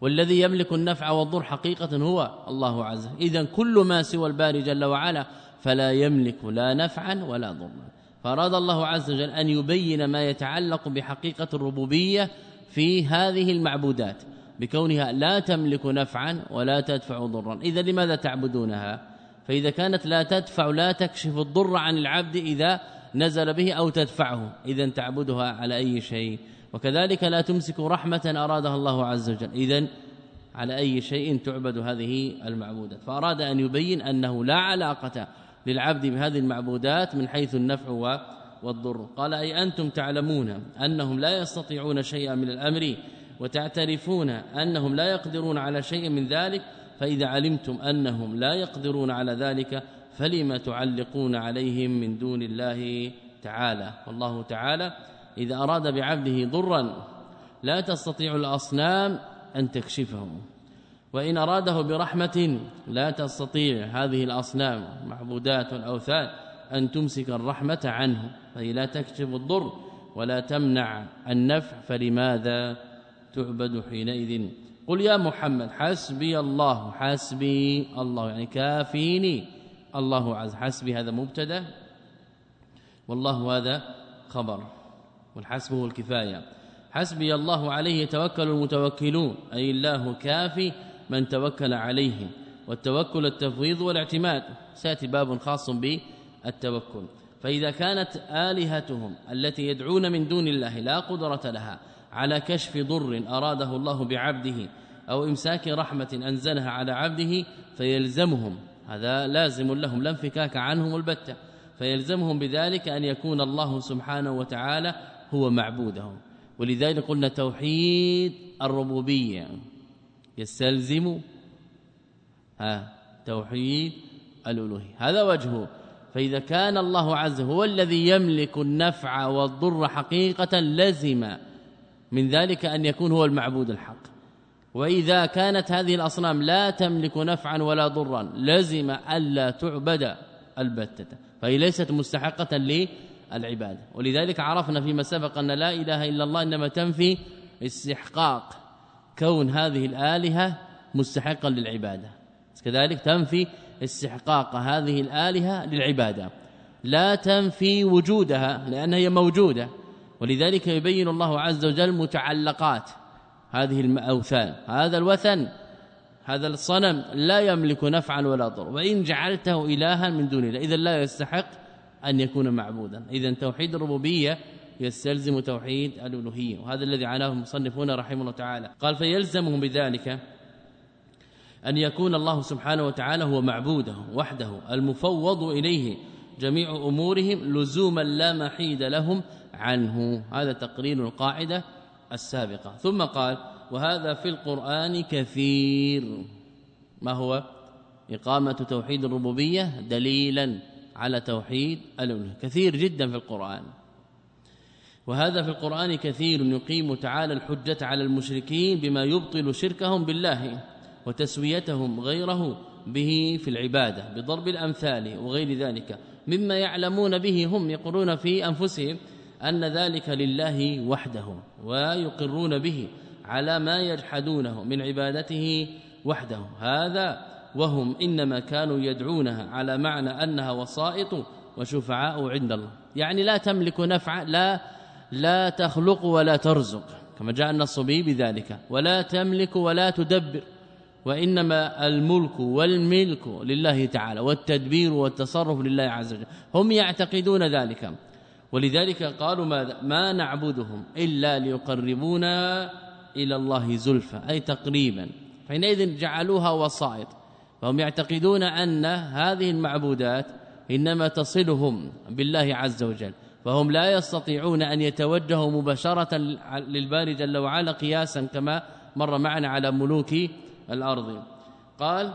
والذي يملك النفع والضر حقيقة هو الله عز. وجل اذا كل ما سوى الباري جل وعلا فلا يملك لا نفعا ولا ضرا. فأراد الله عز وجل أن يبين ما يتعلق بحقيقة الربوبية في هذه المعبودات بكونها لا تملك نفعا ولا تدفع ضرا. إذا لماذا تعبدونها؟ فإذا كانت لا تدفع لا تكشف الضر عن العبد إذا نزل به أو تدفعه. اذا تعبدها على أي شيء. وكذلك لا تمسك رحمة أرادها الله عز وجل. اذا على أي شيء تعبد هذه المعبودات. فأراد أن يبين أنه لا علاقة للعبد بهذه المعبودات من حيث النفع والضر. قال أي أنتم تعلمون أنهم لا يستطيعون شيئا من الأمر وتعترفون أنهم لا يقدرون على شيء من ذلك فإذا علمتم أنهم لا يقدرون على ذلك فلما تعلقون عليهم من دون الله تعالى؟ والله تعالى إذا أراد بعبده ضرا لا تستطيع الأصنام أن تكشفه وإن أراده برحمة لا تستطيع هذه الأصنام معبودات الأوثان أن تمسك الرحمة عنه فهي لا تكشف الضر ولا تمنع النفع فلماذا تعبد حينئذ؟ قل يا محمد حسبي الله حسبي الله يعني كافيني. الله عز حسبي هذا مبتدا. والله هذا خبر والحسب هو الكفاية. حسبي الله عليه يتوكل المتوكلون أي الله كافي. من توكل عليه. والتوكل التفويض والاعتماد. سيأتي باب خاص بالتوكل. فإذا كانت آلهتهم التي يدعون من دون الله لا قدرة لها على كشف ضر أراده الله بعبده أو إمساك رحمة أنزلها على عبده فيلزمهم. هذا لازم لهم لا انفكاك عنهم البتة. فيلزمهم بذلك أن يكون الله سبحانه وتعالى هو معبودهم. ولذلك قلنا توحيد الربوبية. يستلزم ها توحيد الألوهية. هذا وجهه فإذا كان الله عز هو الذي يملك النفع والضر حقيقة لزم من ذلك أن يكون هو المعبود الحق. وإذا كانت هذه الأصنام لا تملك نفعا ولا ضرا لزم ألا تعبد البتة. فهي ليست مستحقة للعبادة. ولذلك عرفنا فيما سبق أن لا إله إلا الله إنما تنفي استحقاق. كون هذه الآلهة مستحقا للعبادة. كذلك تنفي استحقاق هذه الآلهة للعبادة. لا تنفي وجودها لأنها هي موجودة. ولذلك يبين الله عز وجل متعلقات هذه الاوثان هذا الوثن هذا الصنم لا يملك نفعا ولا ضر وإن جعلته الها من دون الله. اذا لا يستحق أن يكون معبودا. اذا توحيد الربوبية يستلزم توحيد الألوهية وهذا الذي عناه المصنفون رحمه الله تعالى. قال فيلزمهم بذلك أن يكون الله سبحانه وتعالى هو معبوده وحده المفوض إليه جميع أمورهم لزوما لا محيد لهم عنه. هذا تقرير القاعدة السابقة. ثم قال وهذا في القرآن كثير. ما هو؟ إقامة توحيد الربوبية دليلا على توحيد الألوهية. كثير جدا في القرآن. وهذا في القرآن كثير يقيم تعالى الحجة على المشركين بما يبطل شركهم بالله وتسويتهم غيره به في العبادة بضرب الأمثال وغير ذلك. مما يعلمون به هم يقولون في أنفسهم أن ذلك لله وحده ويقرون به على ما يجحدونه من عبادته وحده. هذا وهم إنما كانوا يدعونها على معنى أنها وسائط وشفعاء عند الله. يعني لا تملك نفع لا لا تخلق ولا ترزق كما جاء النص به بذلك. ولا تملك ولا تدبر وإنما الملك والملك لله تعالى والتدبير والتصرف لله عز وجل. هم يعتقدون ذلك. ولذلك قالوا ماذا؟ ما نعبدهم إلا ليقربونا إلى الله زلفى أي تقريبا. حينئذ جعلوها وسائط. فهم يعتقدون أن هذه المعبودات إنما تصلهم بالله عز وجل. فهم لا يستطيعون أن يتوجهوا مباشرة للباري جل وعلا قياسا كما مر معنا على ملوك الأرض. قال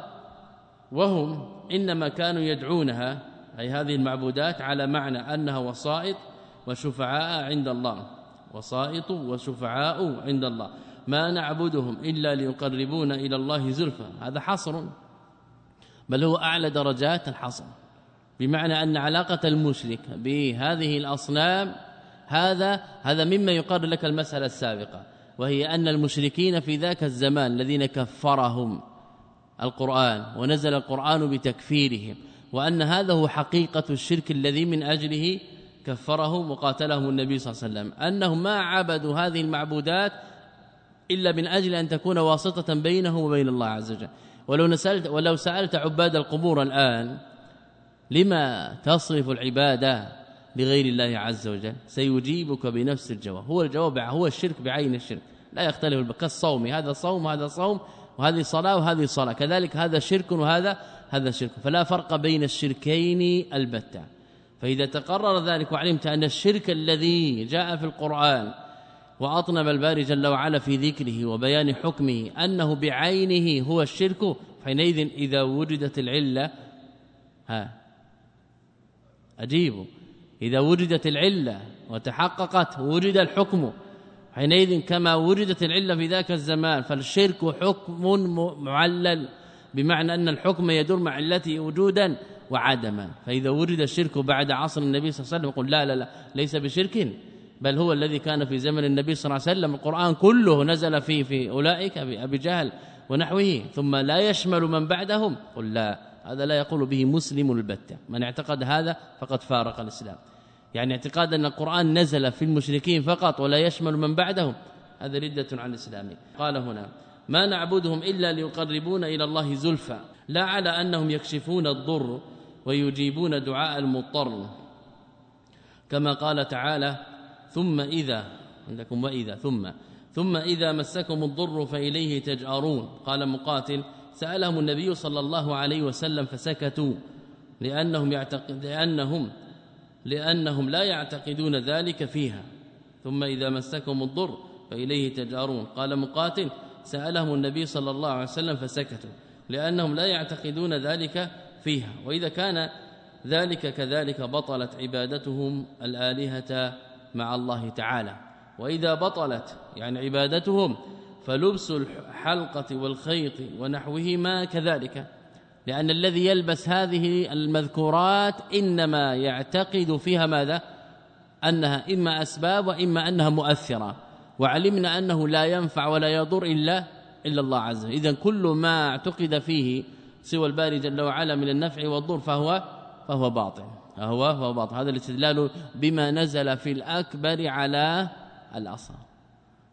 وهم إنما كانوا يدعونها أي هذه المعبودات على معنى أنها وسائط وشفعاء عند الله. وسائط وشفعاء عند الله. ما نعبدهم إلا ليقربونا إلى الله زلفى. هذا حصر. بل هو أعلى درجات الحصر. بمعنى أن علاقة المشرك بهذه الأصنام هذا هذا مما يقرر لك المسألة السابقة وهي أن المشركين في ذاك الزمان الذين كفرهم القرآن ونزل القرآن بتكفيرهم وأن هذا هو حقيقة الشرك الذي من أجله كفرهم وقاتلهم النبي صلى الله عليه وسلم. أنهم ما عبدوا هذه المعبودات إلا من أجل أن تكون واسطة بينهم وبين الله عز وجل. ولو نسألت ولو سألت عباد القبور الآن لما تصرف العبادة لغير الله عز وجل؟ سيجيبك بنفس الجواب. هو الجواب هو الشرك بعين الشرك. لا يختلف كالصوم. هذا صوم هذا صوم وهذه صلاة وهذه صلاة. كذلك هذا شرك وهذا هذا شرك. فلا فرق بين الشركين البتة. فإذا تقرر ذلك وعلمت أن الشرك الذي جاء في القرآن وأطنب الباري جل وعلا في ذكره وبيان حكمه أنه بعينه هو الشرك حينئذ إذا وجدت العلة ها اجيبوا إذا وجدت العلة وتحققت وجد الحكم. حينئذ كما وجدت العلة في ذاك الزمان فالشرك حكم معلل بمعنى أن الحكم يدور مع علته وجودا وعدما. فإذا وجد الشرك بعد عصر النبي صلى الله عليه وسلم يقول لا لا لا ليس بشرك بل هو الذي كان في زمن النبي صلى الله عليه وسلم. القرآن كله نزل فيه في أولئك أبي جهل ونحوه ثم لا يشمل من بعدهم. قل لا. هذا لا يقول به مسلم البتة. من اعتقد هذا فقد فارق الإسلام. يعني اعتقاد أن القرآن نزل في المشركين فقط ولا يشمل من بعدهم هذا ردة عن الإسلام. قال هنا ما نعبدهم إلا ليقربون إلى الله زلفى. لا على أنهم يكشفون الضر ويجيبون دعاء المضطر. كما قال تعالى ثم إذا عندكم وإذا ثم ثم إذا مسكم الضر فإليه تجأرون. قال مقاتل سألهم النبي صلى الله عليه وسلم فسكتوا لأنهم يعتقد لانهم لأنهم لا يعتقدون ذلك فيها. ثم إذا مسكم الضر فإليه تجارون. قال مقاتل سألهم النبي صلى الله عليه وسلم فسكتوا لأنهم لا يعتقدون ذلك فيها. وإذا كان ذلك كذلك بطلت عبادتهم الآلهة مع الله تعالى. وإذا بطلت يعني عبادتهم فلبس الحلقة والخيط ونحوهما كذلك لأن الذي يلبس هذه المذكورات إنما يعتقد فيها ماذا؟ أنها إما أسباب وإما أنها مؤثرة وعلمنا أنه لا ينفع ولا يضر إلا إلا الله عز وجل. إذا كل ما اعتقد فيه سوى الباري جل وعلا من النفع والضر فهو فهو باطل. فهو فهو باطل. هذا الاستدلال بما نزل في الأكبر على الأصغر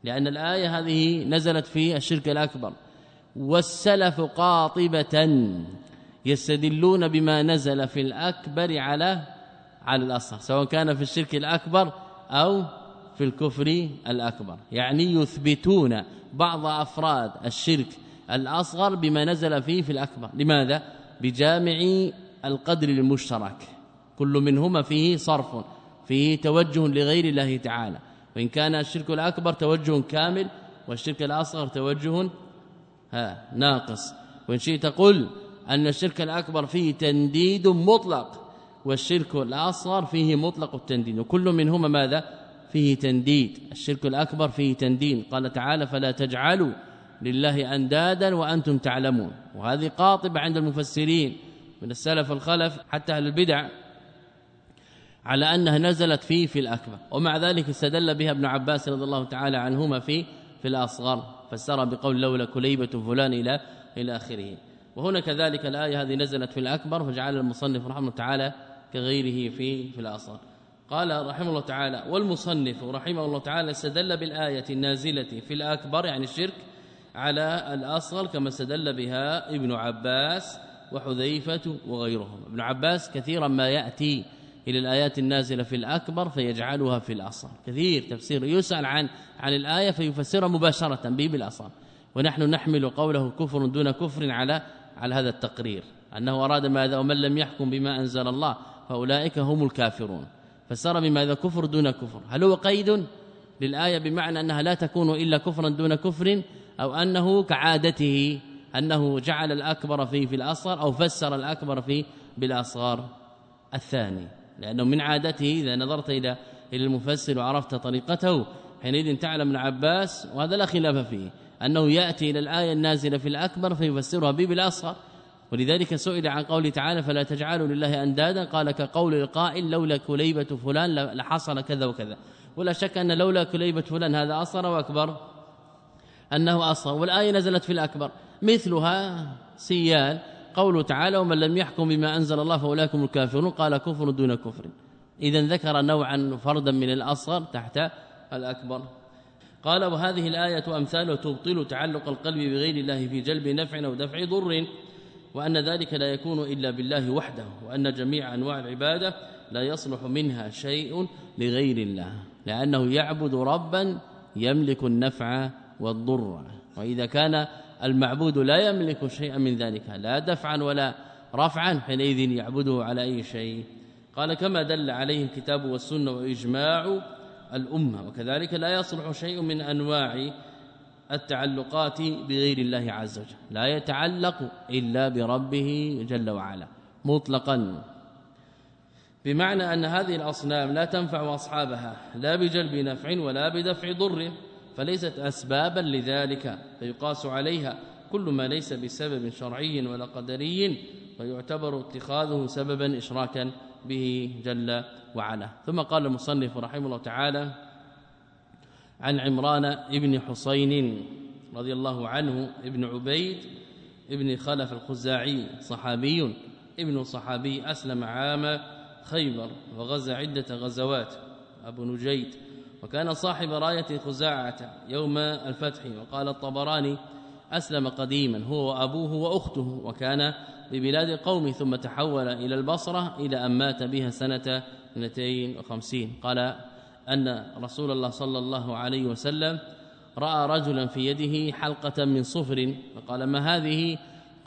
لأن الآية هذه نزلت في الشرك الأكبر. والسلف قاطبة يستدلون بما نزل في الأكبر على على الأصغر سواء كان في الشرك الأكبر أو في الكفر الأكبر. يعني يثبتون بعض أفراد الشرك الأصغر بما نزل فيه في الأكبر. لماذا؟ بجامع القدر المشترك. كل منهما فيه صرف فيه توجه لغير الله تعالى. وإن كان الشرك الأكبر توجه كامل والشرك الأصغر توجه ها ناقص. وإن شئت قل أن الشرك الأكبر فيه تنديد مطلق والشرك الأصغر فيه مطلق التنديد. وكل منهما ماذا؟ فيه تنديد. الشرك الأكبر فيه تنديد. قال تعالى فلا تجعلوا لله أندادا وأنتم تعلمون. وهذه قاطبة عند المفسرين من السلف الخلف حتى أهل البدع. على أنها نزلت فيه في الأكبر. ومع ذلك استدل بها ابن عباس رضي الله تعالى عنهما في في الأصغر فسر بقول لولا كليبة فلان إلى إلى آخره. وهنا كذلك الآية هذه نزلت في الأكبر فجعل المصنف رحمه الله تعالى كغيره في في الأصغر. قال رحمه الله تعالى والمصنف رحمه الله تعالى استدل بالآية النازلة في الأكبر يعني الشرك على الأصغر كما استدل بها ابن عباس وحذيفة وغيرهم. ابن عباس كثيرا ما يأتي إلى الآيات النازلة في الأكبر فيجعلها في الاصغر كثير تفسير يسأل عن عن الآية فيفسرها مباشرة به بالاصغر ونحن نحمل قوله كفر دون كفر على على هذا التقرير. أنه أراد ماذا؟ ومن لم يحكم بما أنزل الله فأولئك هم الكافرون. فسر بماذا؟ كفر دون كفر. هل هو قيد للآية بمعنى أنها لا تكون إلا كفرا دون كفر؟ أو أنه كعادته أنه جعل الأكبر فيه في الأصغر أو فسر الأكبر فيه بالأصغر؟ الثاني لأنه من عادته إذا نظرت إلى إلى المفسر وعرفت طريقته حينئذ تعلم ابن عباس وهذا لا خلاف فيه أنه يأتي إلى الآية النازلة في الأكبر فيفسرها به بالأصغر ولذلك سئل عن قوله تعالى فلا تجعلوا لله أندادا؟ قال كقول القائل لولا كليبة فلان لحصل كذا وكذا. ولا شك أن لولا كليبة فلان هذا أصغر وأكبر أنه أصغر والآية نزلت في الأكبر. مثلها سيال قوله تعالى ومن لم يحكم بما أنزل الله فأولئك هم الكافرون قال كفر دون كفر. إذا ذكر نوعا فردا من الأصغر تحت الأكبر. قال وهذه الآية أمثال تبطل تعلق القلب بغير الله في جلب نفع أو دفع ضر وأن ذلك لا يكون إلا بالله وحده وأن جميع أنواع العبادة لا يصلح منها شيء لغير الله لأنه يعبد ربا يملك النفع والضر. وإذا كان المعبود لا يملك شيئا من ذلك لا دفعا ولا رفعا حينئذ يعبده على أي شيء. قال كما دل عليه الكتاب والسنة وإجماع الأمة وكذلك لا يصلح شيء من أنواع التعلقات بغير الله عز وجل لا يتعلق إلا بربه جل وعلا. مطلقا. بمعنى أن هذه الأصنام لا تنفع أصحابها لا بجلب نفع ولا بدفع ضر. فليست اسبابا لذلك فيقاس عليها كل ما ليس بسبب شرعي ولا قدري فيعتبر اتخاذه سببا اشراكا به جل وعلا. ثم قال المصنف رحمه الله تعالى عن عمران ابن حسين رضي الله عنه ابن عبيد ابن خلف الخزاعي صحابي ابن صحابي أسلم عام خيبر وغزا عدة غزوات أبو نجيد وكان صاحب راية خزاعة يوم الفتح وقال الطبراني أسلم قديما هو وأبوه وأخته وكان ببلاد قومه ثم تحول إلى البصرة إلى أن مات بها سنة 250 قال أن رسول الله صلى الله عليه وسلم رأى رجلا في يده حلقة من صفر فقال ما هذه؟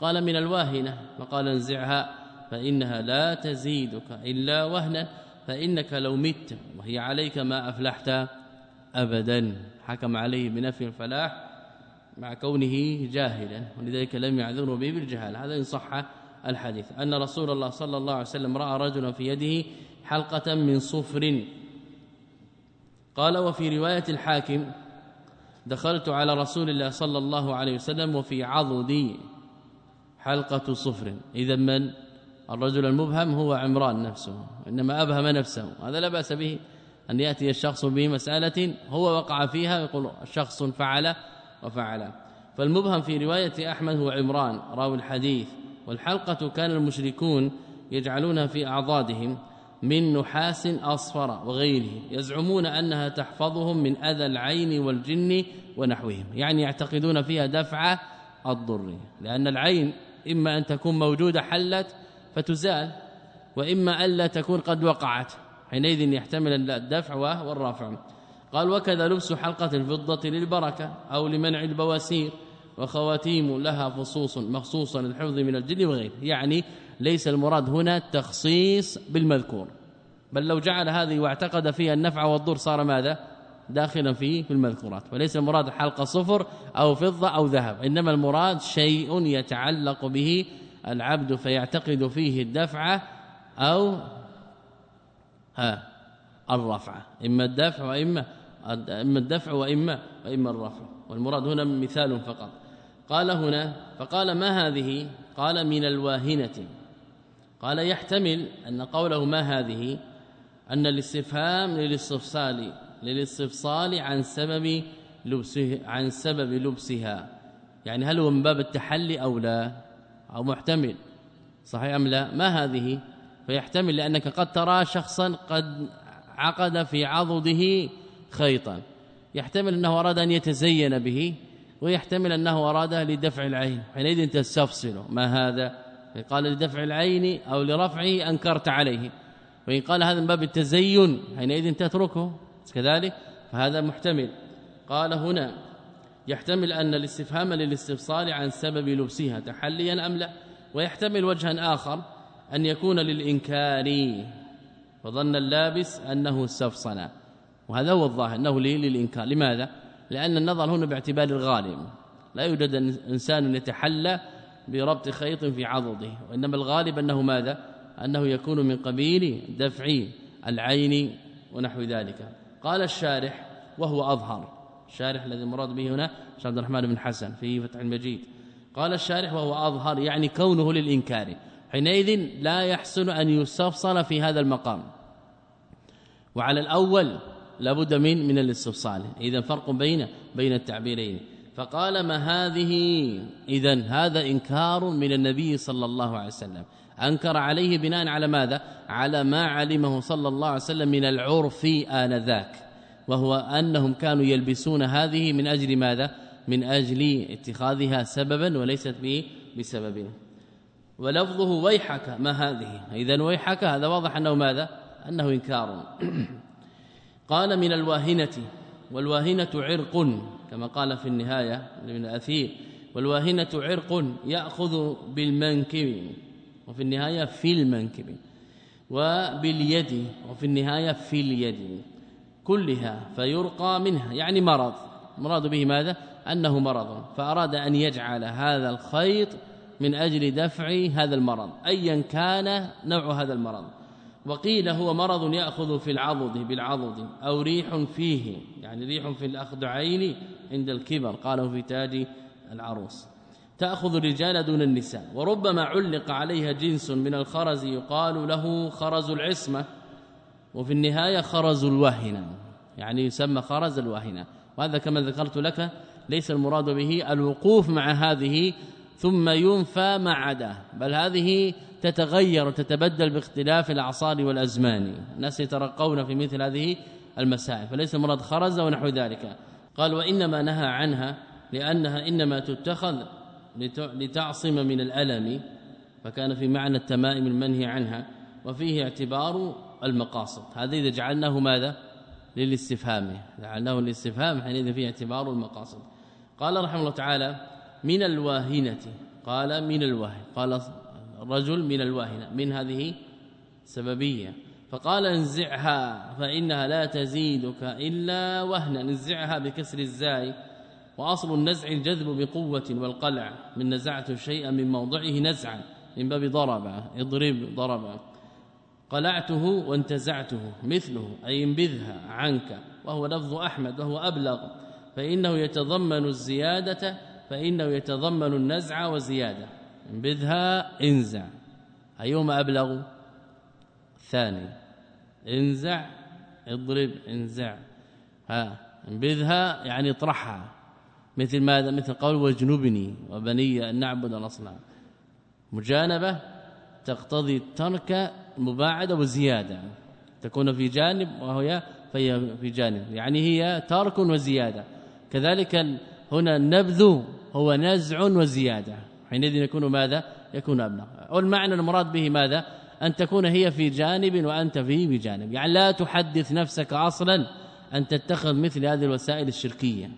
قال من الواهنة. فقال انزعها فإنها لا تزيدك إلا وهنا. فإنك لو مت وهي عليك ما أفلحت ابدا. حكم عليه بنفي الفلاح مع كونه جاهلا ولذلك لم يعذره به بالجهال هذا إن صح الحديث. أن رسول الله صلى الله عليه وسلم رأى رجلا في يده حلقة من صفر. قال وفي رواية الحاكم دخلت على رسول الله صلى الله عليه وسلم وفي عضدي حلقة صفر. إذا من؟ الرجل المبهم هو عمران نفسه إنما أبهم نفسه. هذا لا بأس به أن يأتي الشخص بمسألة هو وقع فيها يقول شخص فعل وفعل. فالمبهم في رواية أحمد هو عمران راوي الحديث. والحلقة كان المشركون يجعلونها في أعضادهم من نحاس أصفر وغيره يزعمون أنها تحفظهم من أذى العين والجن ونحوهم يعني يعتقدون فيها دفع الضر. لأن العين إما أن تكون موجودة حلت فتزال وإما ألا تكون قد وقعت. حينئذ يحتمل الدفع والرفع. قال وكذا لبس حلقة الفضة للبركة أو لمنع البواسير. وخواتيم لها فصوص مخصوصا للحفظ من الجن وغيره يعني ليس المراد هنا التخصيص بالمذكور. بل لو جعل هذه واعتقد فيها النفع والضر صار ماذا؟ داخلا فيه في المذكورات. وليس المراد حلقة صفر أو فضة أو ذهب. إنما المراد شيء يتعلق به العبد فيعتقد فيه الدفع أو ها الرفع. إما الدفع وإما إما الدفع وإما وإما الرفع. والمراد هنا مثال فقط. قال هنا فقال ما هذه؟ قال من الواهنة. قال يحتمل أن قوله ما هذه؟ أن الاستفهام للاستفصال للاستفصال عن سبب لبسه عن سبب لبسها. يعني هل هو من باب التحلي أو لا؟ أو محتمل صحيح أم لا؟ ما هذه؟ فيحتمل لأنك قد ترى شخصا قد عقد في عضده خيطا. يحتمل أنه أراد أن يتزين به ويحتمل أنه أراد لدفع العين. حينئذ تستفصل ما هذا؟ قال لدفع العين أو لرفعه أنكرت عليه. وإن قال هذا من باب التزين حينئذ تتركه كذلك؟ فهذا محتمل. قال هنا يحتمل أن الاستفهام للاستفصال عن سبب لبسها تحليا أم لا ويحتمل وجها آخر أن يكون للإنكار. فظن اللابس أنه استفصل. وهذا هو الظاهر أنه للإنكار. لماذا؟ لأن النظر هنا باعتبار الغالب. لا يوجد إنسان يتحلى بربط خيط في عضده. وإنما الغالب أنه ماذا؟ أنه يكون من قبيل دفع العين ونحو ذلك. قال الشارح وهو أظهر. الشارح الذي المراد به هنا عبد الرحمن بن حسن في فتح المجيد. قال الشارح وهو أظهر يعني كونه للإنكار. حينئذ لا يحسن أن يستفصل في هذا المقام. وعلى الأول لابد من من الاستفصال. اذا فرق بين بين التعبيرين. فقال ما هذه؟ اذا هذا إنكار من النبي صلى الله عليه وسلم. أنكر عليه بناء على ماذا؟ على ما علمه صلى الله عليه وسلم من العرف آنذاك. وهو أنهم كانوا يلبسون هذه من أجل ماذا؟ من أجل اتخاذها سببا وليست به بسبب. ولفظه ويحك ما هذه؟ اذا ويحك هذا واضح أنه ماذا؟ أنه إنكار. قال من الواهنة والواهنة عرق كما قال في النهاية من الأثير. والواهنة عرق يأخذ بالمنكب وفي النهاية في المنكب وباليد وفي النهاية في اليد. كلها فيرقى منها يعني مرض. مراد به ماذا؟ أنه مرض. فأراد أن يجعل هذا الخيط من أجل دفع هذا المرض. أيا كان نوع هذا المرض. وقيل هو مرض يأخذ في العضد بالعضد أو ريح فيه يعني ريح في الاخدعين عند الكبر قاله في تاج العروس. تأخذ الرجال دون النساء وربما علق عليها جنس من الخرز يقال له خرز العصمة. وفي النهاية خرز الوهنة يعني يسمى خرز الوهنة. وهذا كما ذكرت لك ليس المراد به الوقوف مع هذه ثم ينفى ما عداه بل هذه تتغير وتتبدل باختلاف الأعصار والأزمان. الناس يترقون في مثل هذه المسائل فليس المراد خرز ونحو ذلك. قال وإنما نهى عنها لأنها إنما تتخذ لتعصم من الألم فكان في معنى التمائم المنهي عنها. وفيه اعتبار المقاصد. هذا إذا جعلناه ماذا؟ للاستفهام. جعلناه للاستفهام حينئذ فيه اعتبار المقاصد. قال رحمه الله تعالى من الواهنة. قال من الواهن. قال رجل من الواهنة. من هذه؟ سببية. فقال انزعها فإنها لا تزيدك إلا وهنا. انزعها بكسر الزاي. وأصل النزع الجذب بقوة والقلع. من نزعت شيئا من موضعه نزعا. من باب ضرب اضرب ضرب قلعته وانتزعته مثله أي انبذها عنك. وهو لفظ أحمد وهو أبلغ. فإنه يتضمن الزيادة فإنه يتضمن النزع وزيادة. انبذها انزع. أيهما أبلغ؟ الثاني انزع اضرب انزع. ها انبذها يعني اطرحها. مثل ماذا؟ مثل قول واجنبني وبني أن نعبد الاصنام مجانبة تقتضي الترك المباعده والزياده تكون في جانب وهي فهي في جانب. يعني هي ترك وزيادة. كذلك هنا النبذ هو نزع وزيادة. حينئذ يكون ماذا؟ يكون أبلغ. والمعنى المراد به ماذا؟ أن تكون هي في جانب وأنت فيه بجانب. يعني لا تحدث نفسك أصلا أن تتخذ مثل هذه الوسائل الشركية.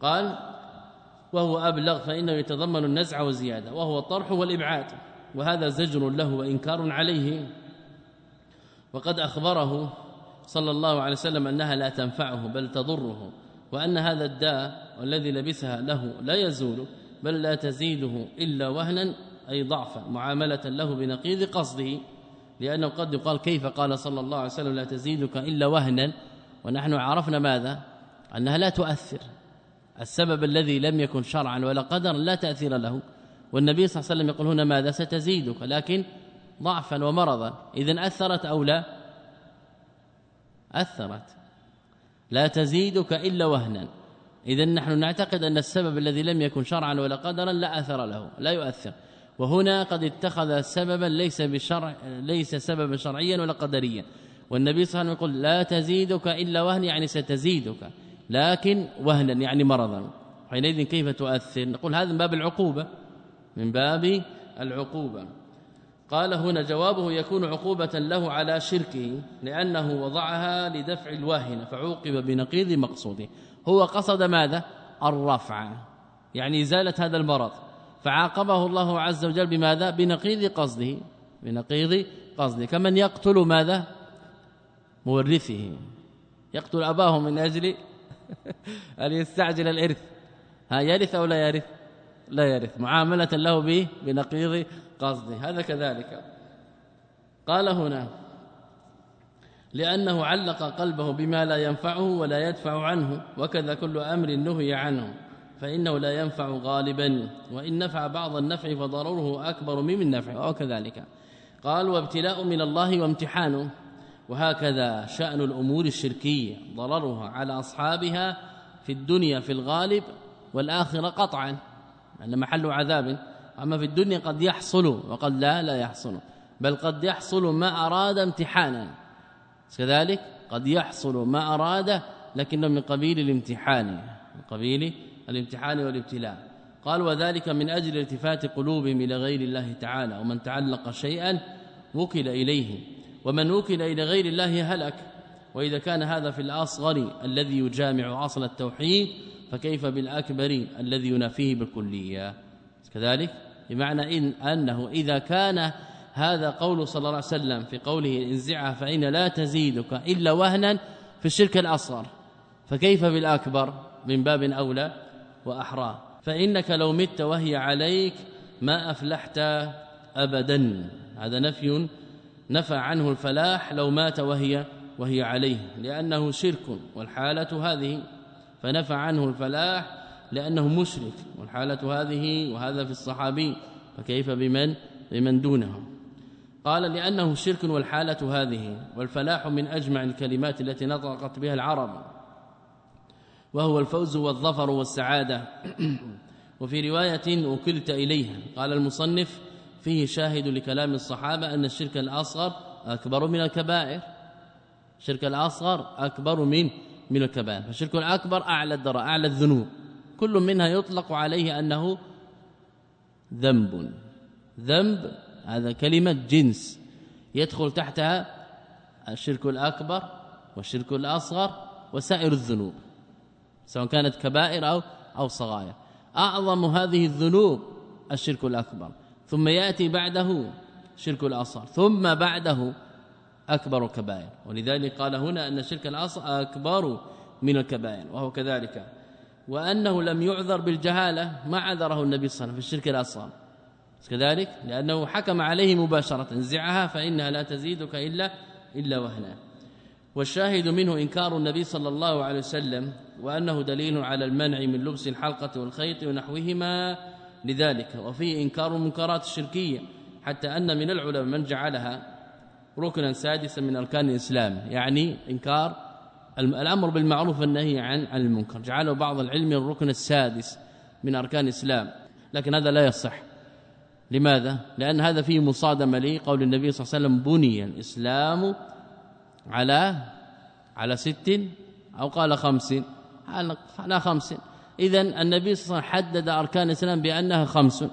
قال وهو أبلغ فإنه يتضمن النزع والزياده وهو الطرح والإبعاد. وهذا زجر له وإنكار عليه. وقد أخبره صلى الله عليه وسلم أنها لا تنفعه بل تضره وأن هذا الداء والذي لبسها له لا يزول بل لا تزيده إلا وهنا أي ضعفا معاملة له بنقيض قصده لأنه قد يقال كيف قال صلى الله عليه وسلم لا تزيدك إلا وهنا ونحن عرفنا ماذا؟ أنها لا تؤثر. السبب الذي لم يكن شرعا ولا قدرا لا تأثير له والنبي صلى الله عليه وسلم يقول هنا ماذا؟ ستزيدك لكن ضعفا ومرضا. اذا أثرت أو لا؟ أثرت. لا تزيدك إلا وهنا. اذا نحن نعتقد أن السبب الذي لم يكن شرعا ولا قدرا لا أثر له لا يؤثر. وهنا قد اتخذ سببا ليس بشرع ليس سببا شرعيا ولا قدريا. والنبي صلى الله عليه وسلم يقول لا تزيدك إلا وهن يعني ستزيدك. لكن وهنا يعني مرضا. حينئذ كيف تؤثر؟ نقول هذا من باب العقوبة. من باب العقوبة. قال هنا جوابه يكون عقوبة له على شركه لأنه وضعها لدفع الواهن فعوقب بنقيض مقصوده. هو قصد ماذا؟ الرفع. يعني إزالة هذا المرض. فعاقبه الله عز وجل بماذا؟ بنقيض قصده. بنقيض قصده. كمن يقتل ماذا؟ مورثه. يقتل أباه من أجل أن يستعجل الإرث. ها يرث أو لا يرث؟ لا يرث. معاملة له به بنقيض قصده. هذا كذلك. قال هنا لأنه علق قلبه بما لا ينفعه ولا يدفع عنه وكذا كل أمر نهي عنه فإنه لا ينفع غالبا وإن نفع بعض النفع فضرره أكبر من النفع أو كذلك. قال وابتلاء من الله وامتحانه وهكذا شأن الأمور الشركية ضررها على أصحابها في الدنيا في الغالب والآخرة قطعا أن محل عذاب. أما في الدنيا قد يحصل وقد لا لا يحصل. بل قد يحصل ما أراد امتحانا. كذلك قد يحصل ما أراد لكنه من قبيل الامتحان من قبيل الامتحان والابتلاء. قال وذلك من أجل التفات قلوبهم إلى غير الله تعالى ومن تعلق شيئا وكل إليه ومن وكل إلى غير الله هلك. وإذا كان هذا في الأصغر الذي يجامع أصل التوحيد فكيف بالأكبر الذي ينافيه بالكلية؟ كذلك بمعنى إن أنه إذا كان هذا قول صلى الله عليه وسلم في قوله انزعها فإن لا تزيدك إلا وهنا في الشرك الأصغر. فكيف بالأكبر من باب أولى وأحرى؟ فإنك لو مت وهي عليك ما أفلحت أبدا. هذا نفي نفى عنه الفلاح لو مات وهي وهي عليه لأنه شرك والحالة هذه. فنفى عنه الفلاح لأنه مشرك والحالة هذه وهذا في الصحابي فكيف بمن؟ بمن دونه قال لأنه شرك والحالة هذه والفلاح من أجمع الكلمات التي نطقت بها العرب. وهو الفوز والظفر والسعادة. وفي رواية وكلت إليها. قال المصنف فيه شاهد لكلام الصحابة أن الشرك الأصغر أكبر من الكبائر. الشرك الأصغر أكبر من من الكبائر. فالشرك الأكبر أعلى الدرجة أعلى الذنوب. كل منها يطلق عليه أنه ذنب. ذنب هذا كلمة جنس. يدخل تحتها الشرك الأكبر والشرك الأصغر وسائر الذنوب سواء كانت كبائر أو أو صغائر. أعظم هذه الذنوب الشرك الأكبر. ثم يأتي بعده شرك الأصغر. ثم بعده أكبر الكبائر ولذلك قال هنا أن الشرك الاصغر أكبر من الكبائر وهو كذلك. وأنه لم يعذر بالجهالة ما عذره النبي صلى الله عليه وسلم في الشرك الأصغر. كذلك لأنه حكم عليه مباشرة انزعها فإنها لا تزيدك إلا إلا وهنا. والشاهد منه إنكار النبي صلى الله عليه وسلم وأنه دليل على المنع من لبس الحلقة والخيط ونحوهما لذلك. وفيه إنكار المنكرات الشركية حتى أن من العلماء من جعلها ركنا سادسا من أركان الإسلام. يعني إنكار الأمر بالمعروف والنهي عن عن المنكر. جعله بعض العلم الركن السادس من أركان الإسلام. لكن هذا لا يصح. لماذا؟ لأن هذا فيه مصادمة لقول النبي صلى الله عليه وسلم بني الإسلام على على ست أو قال خمس. على خمس. اذا النبي صلى الله عليه وسلم حدد أركان الإسلام بأنها خمس.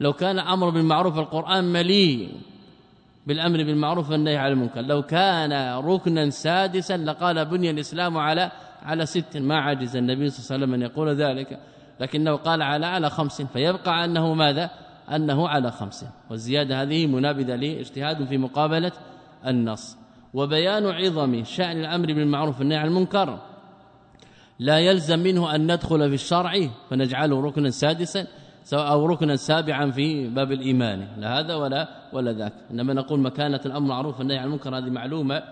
لو كان أمر بالمعروف القران مليء بالأمر بالمعروف والنهي عن المنكر. لو كان ركنا سادسا لقال بني الإسلام على على ست ما عجز النبي صلى الله عليه وسلم أن يقول ذلك. لكنه قال على على خمس. فيبقى أنه ماذا؟ أنه على خمس. والزيادة هذه منابذة لاجتهاد في مقابلة النص. وبيان عظم شأن الأمر بالمعروف والنهي عن المنكر لا يلزم منه أن ندخل في الشرع فنجعله ركنا سادسا أو ركنا سابعا في باب الإيمان. لا هذا ولا ولا ذاك. إنما نقول مكانة الأمر معروف والنهي عن المنكر هذه معلومة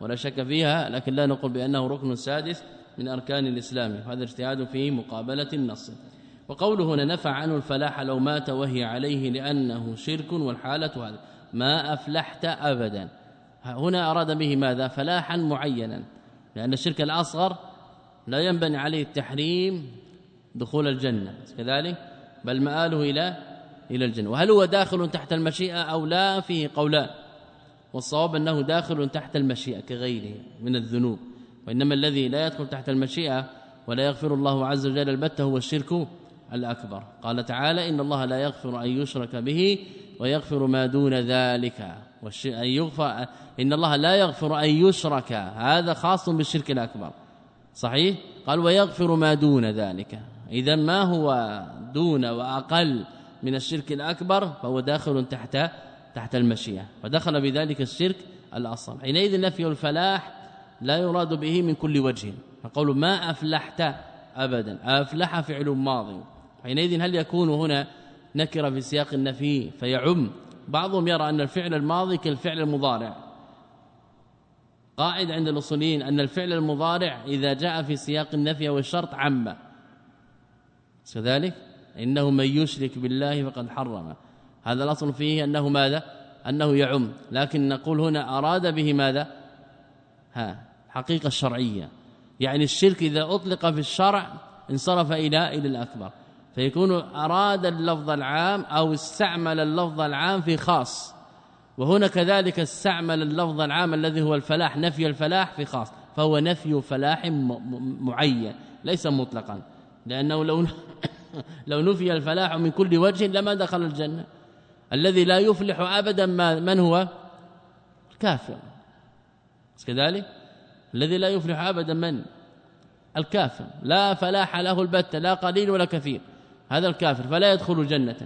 ولا شك فيها لكن لا نقول بأنه ركن سادس من أركان الإسلام. هذا اجتهاد في مقابلة النص. وقوله هنا نفع عنه الفلاح لو مات وهي عليه لأنه شرك والحالة هذه. ما أفلحت ابدا. هنا أراد به ماذا؟ فلاحا معينا. لأن الشرك الأصغر لا ينبني عليه التحريم دخول الجنة. كذلك بل مآله إلى إلى الجنة. وهل هو داخل تحت المشيئة أو لا؟ فيه قولان. والصواب أنه داخل تحت المشيئة كغيره من الذنوب. وإنما الذي لا يدخل تحت المشيئة ولا يغفر الله عز وجل البتة هو الشرك الأكبر. قال تعالى إن الله لا يغفر أن يشرك به ويغفر ما دون ذلك. أن يغفر إن الله لا يغفر أن يشرك. هذا خاص بالشرك الأكبر. صحيح؟ قال ويغفر ما دون ذلك. إذا ما هو دون وأقل من الشرك الأكبر فهو داخل تحت تحت المشيئة فدخل بذلك الشرك الاصل حينئذ نفي الفلاح لا يراد به من كل وجه. فقول ما أفلحت أبدا أفلح فعل ماضي. حينئذ هل يكون هنا نكرة في سياق النفي فيعم؟ بعضهم يرى أن الفعل الماضي كالفعل المضارع. قاعد عند الأصوليين أن الفعل المضارع إذا جاء في سياق النفي والشرط عم كذلك إنه من يشرك بالله فقد حرم. هذا الأصل فيه أنه ماذا؟ أنه يعم. لكن نقول هنا أراد به ماذا؟ ها حقيقة الشرعيه يعني الشرك إذا أطلق في الشرع انصرف إلى إلى الأكبر. فيكون أراد اللفظ العام أو استعمل اللفظ العام في خاص. وهنا كذلك استعمل اللفظ العام الذي هو الفلاح نفي الفلاح في خاص. فهو نفي فلاح معين ليس مطلقا. لأنه لو لو نفي الفلاح من كل وجه لما دخل الجنة. الذي لا يفلح ابدا من هو؟ الكافر. كذلك الذي لا يفلح ابدا من؟ الكافر. لا فلاح له البتة لا قليل ولا كثير. هذا الكافر فلا يدخل جنة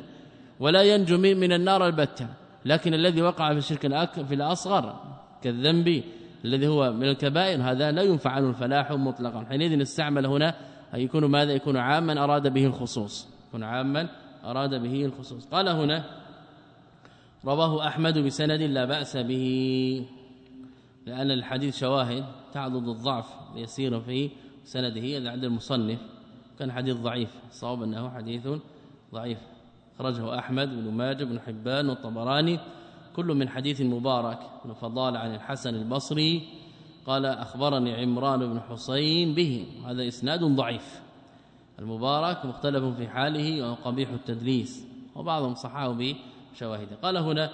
ولا ينجو من النار البتة. لكن الذي وقع في الشرك في الأصغر كالذنب الذي هو من الكبائر هذا لا ينفع عنه الفلاح مطلقا. حينئذ استعمل هنا يكون ماذا؟ يكون عاما أراد به الخصوص. يكون عاما أراد به الخصوص. قال هنا رواه أحمد بسند لا بأس به لأن الحديث شواهد تعضد الضعف يسير في سنده. عند المصنف. كان حديث ضعيف. صواب أنه حديث ضعيف. خرجه أحمد بن ماجه بن حبان والطبراني. كل من حديث مبارك. بن فضال عن الحسن البصري. قال أخبرني عمران بن حسين به. هذا إسناد ضعيف. المبارك مختلف في حاله وقبيح التدليس وبعضهم صححه بشواهده. قال هنا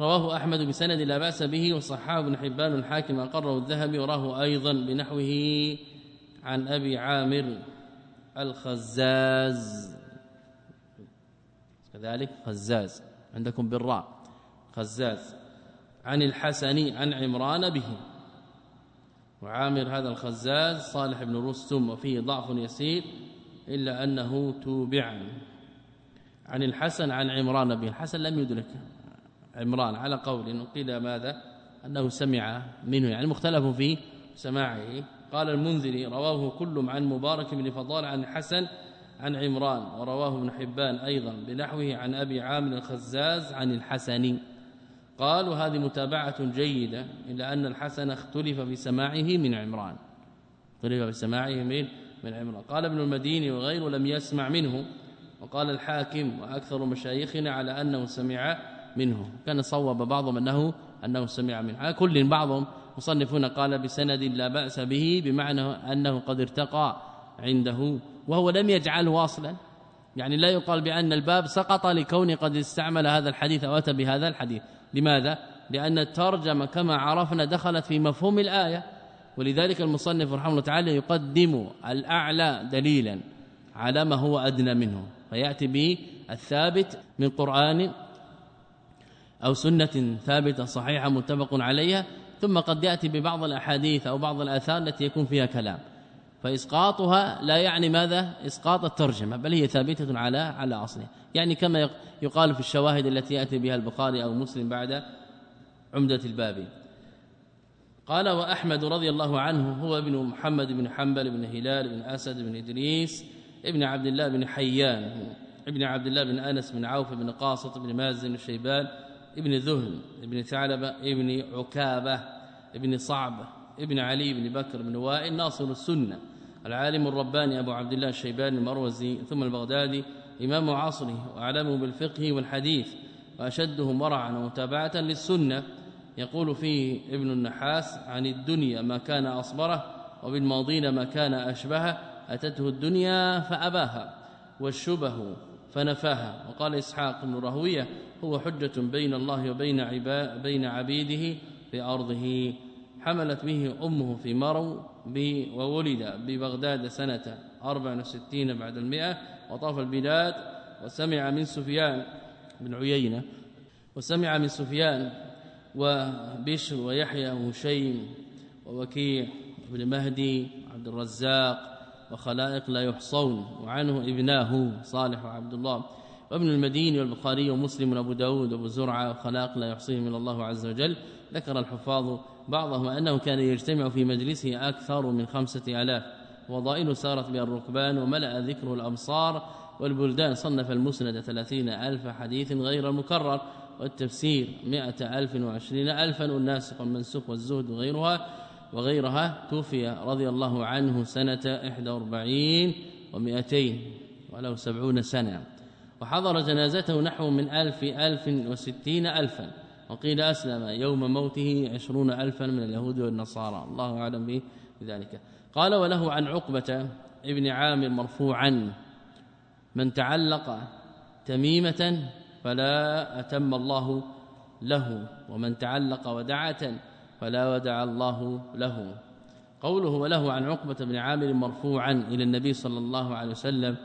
رواه أحمد بسند لا بأس به وصححه ابن حبان الحاكم أقره الذهبي وراه أيضا بنحوه عن أبي عامر الخزاز. كذلك خزاز عندكم بالراء. خزاز. عن الحسن عن عمران به. وعامر هذا الخزاز صالح بن رستم وفيه ضعف يسير إلا أنه توبع عن الحسن عن عمران به الحسن لم يدرك عمران على قول قيل ماذا؟ أنه سمع منه يعني مختلف في سماعه. قال المنذري رواه كل عن مبارك بن فضال عن الحسن عن عمران ورواه ابن حبان أيضا بنحوه عن أبي عامر الخزاز عن الحسن. قالوا هذه متابعة جيدة إلا أن الحسن اختلف في سماعه من عمران. اختلف في سماعه من من عمران. قال ابن المديني وغيره لم يسمع منه وقال الحاكم وأكثر مشايخنا على أنه سمع منه. كان صوب بعضهم انه أنه سمع منه. على كل بعضهم مصنفون قال بسند لا بأس به بمعنى أنه قد ارتقى عنده وهو لم يجعله واصلا. يعني لا يقال بأن الباب سقط لكون قد استعمل هذا الحديث أو أتى بهذا الحديث. لماذا؟ لأن الترجمة كما عرفنا دخلت في مفهوم الآية ولذلك المصنف رحمه الله تعالى يقدم الأعلى دليلا على ما هو أدنى منه فيأتي به الثابت من قرآن أو سنة ثابتة صحيحة متفق عليها ثم قد يأتي ببعض الأحاديث أو بعض الآثار التي يكون فيها كلام. فإسقاطها لا يعني ماذا؟ إسقاط الترجمة بل هي ثابتة على على أصلها. يعني كما يقال في الشواهد التي يأتي بها البخاري أو مسلم بعد عمدة الباب. قال وأحمد رضي الله عنه هو ابن محمد بن حنبل بن هلال بن أسد بن إدريس ابن عبد الله بن حيان ابن عبد الله بن أنس بن عوف بن قاصط بن مازن الشيبان ابن ذهن ابن ثعلبة ابن عكابة ابن صعب ابن علي بن بكر بن وائل ناصر السنة. العالم الرباني أبو عبد الله الشيباني المروزي ثم البغدادي إمام عصره وأعلمه بالفقه والحديث واشدهم ورعا ومتابعة للسنة. يقول فيه ابن النحاس عن الدنيا ما كان أصبره وبالماضين ما كان أشبهه. أتته الدنيا فأباها والشبه فنفاها. وقال إسحاق بن راهوية هو حجة بين الله وبين عباد بين عبيده في ارضه حملت به أمه في مرو وولد ببغداد سنة 64 بعد المئة وطاف البلاد وسمع من سفيان بن عيينة وسمع من سفيان وبشر ويحيى وهشيم ووكيع بن مهدي عبد الرزاق وخلائق لا يحصون وعنه ابناه صالح وعبد الله. وابن المديني والبخاري ومسلم وأبو داود وأبو زرعة وخلاق لا يحصيهم من الله عز وجل. ذكر الحفاظ بعضهم انه كان يجتمع في مجلسه أكثر من خمسة آلاف وضائل سارت بها الركبان وملأ ذكره الأمصار والبلدان صنف المسند ثلاثين ألف حديث غير المكرر والتفسير مئة ألف وعشرين ألفا والناسخ والمنسوخ والزهد وغيرها وغيرها توفي رضي الله عنه سنة 41 و200 ولو سبعون سنة. وحضر جنازته نحو من ألف ألف وستين ألفا. وقيل أسلم يوم موته عشرون ألفا من اليهود والنصارى. الله أعلم بذلك. قال وله عن عقبة ابن عامر مرفوعا من تعلق تميمة فلا أتم الله له ومن تعلق ودعة فلا ودع الله له. قوله وله عن عقبة بن عامر مرفوعا إلى النبي صلى الله عليه وسلم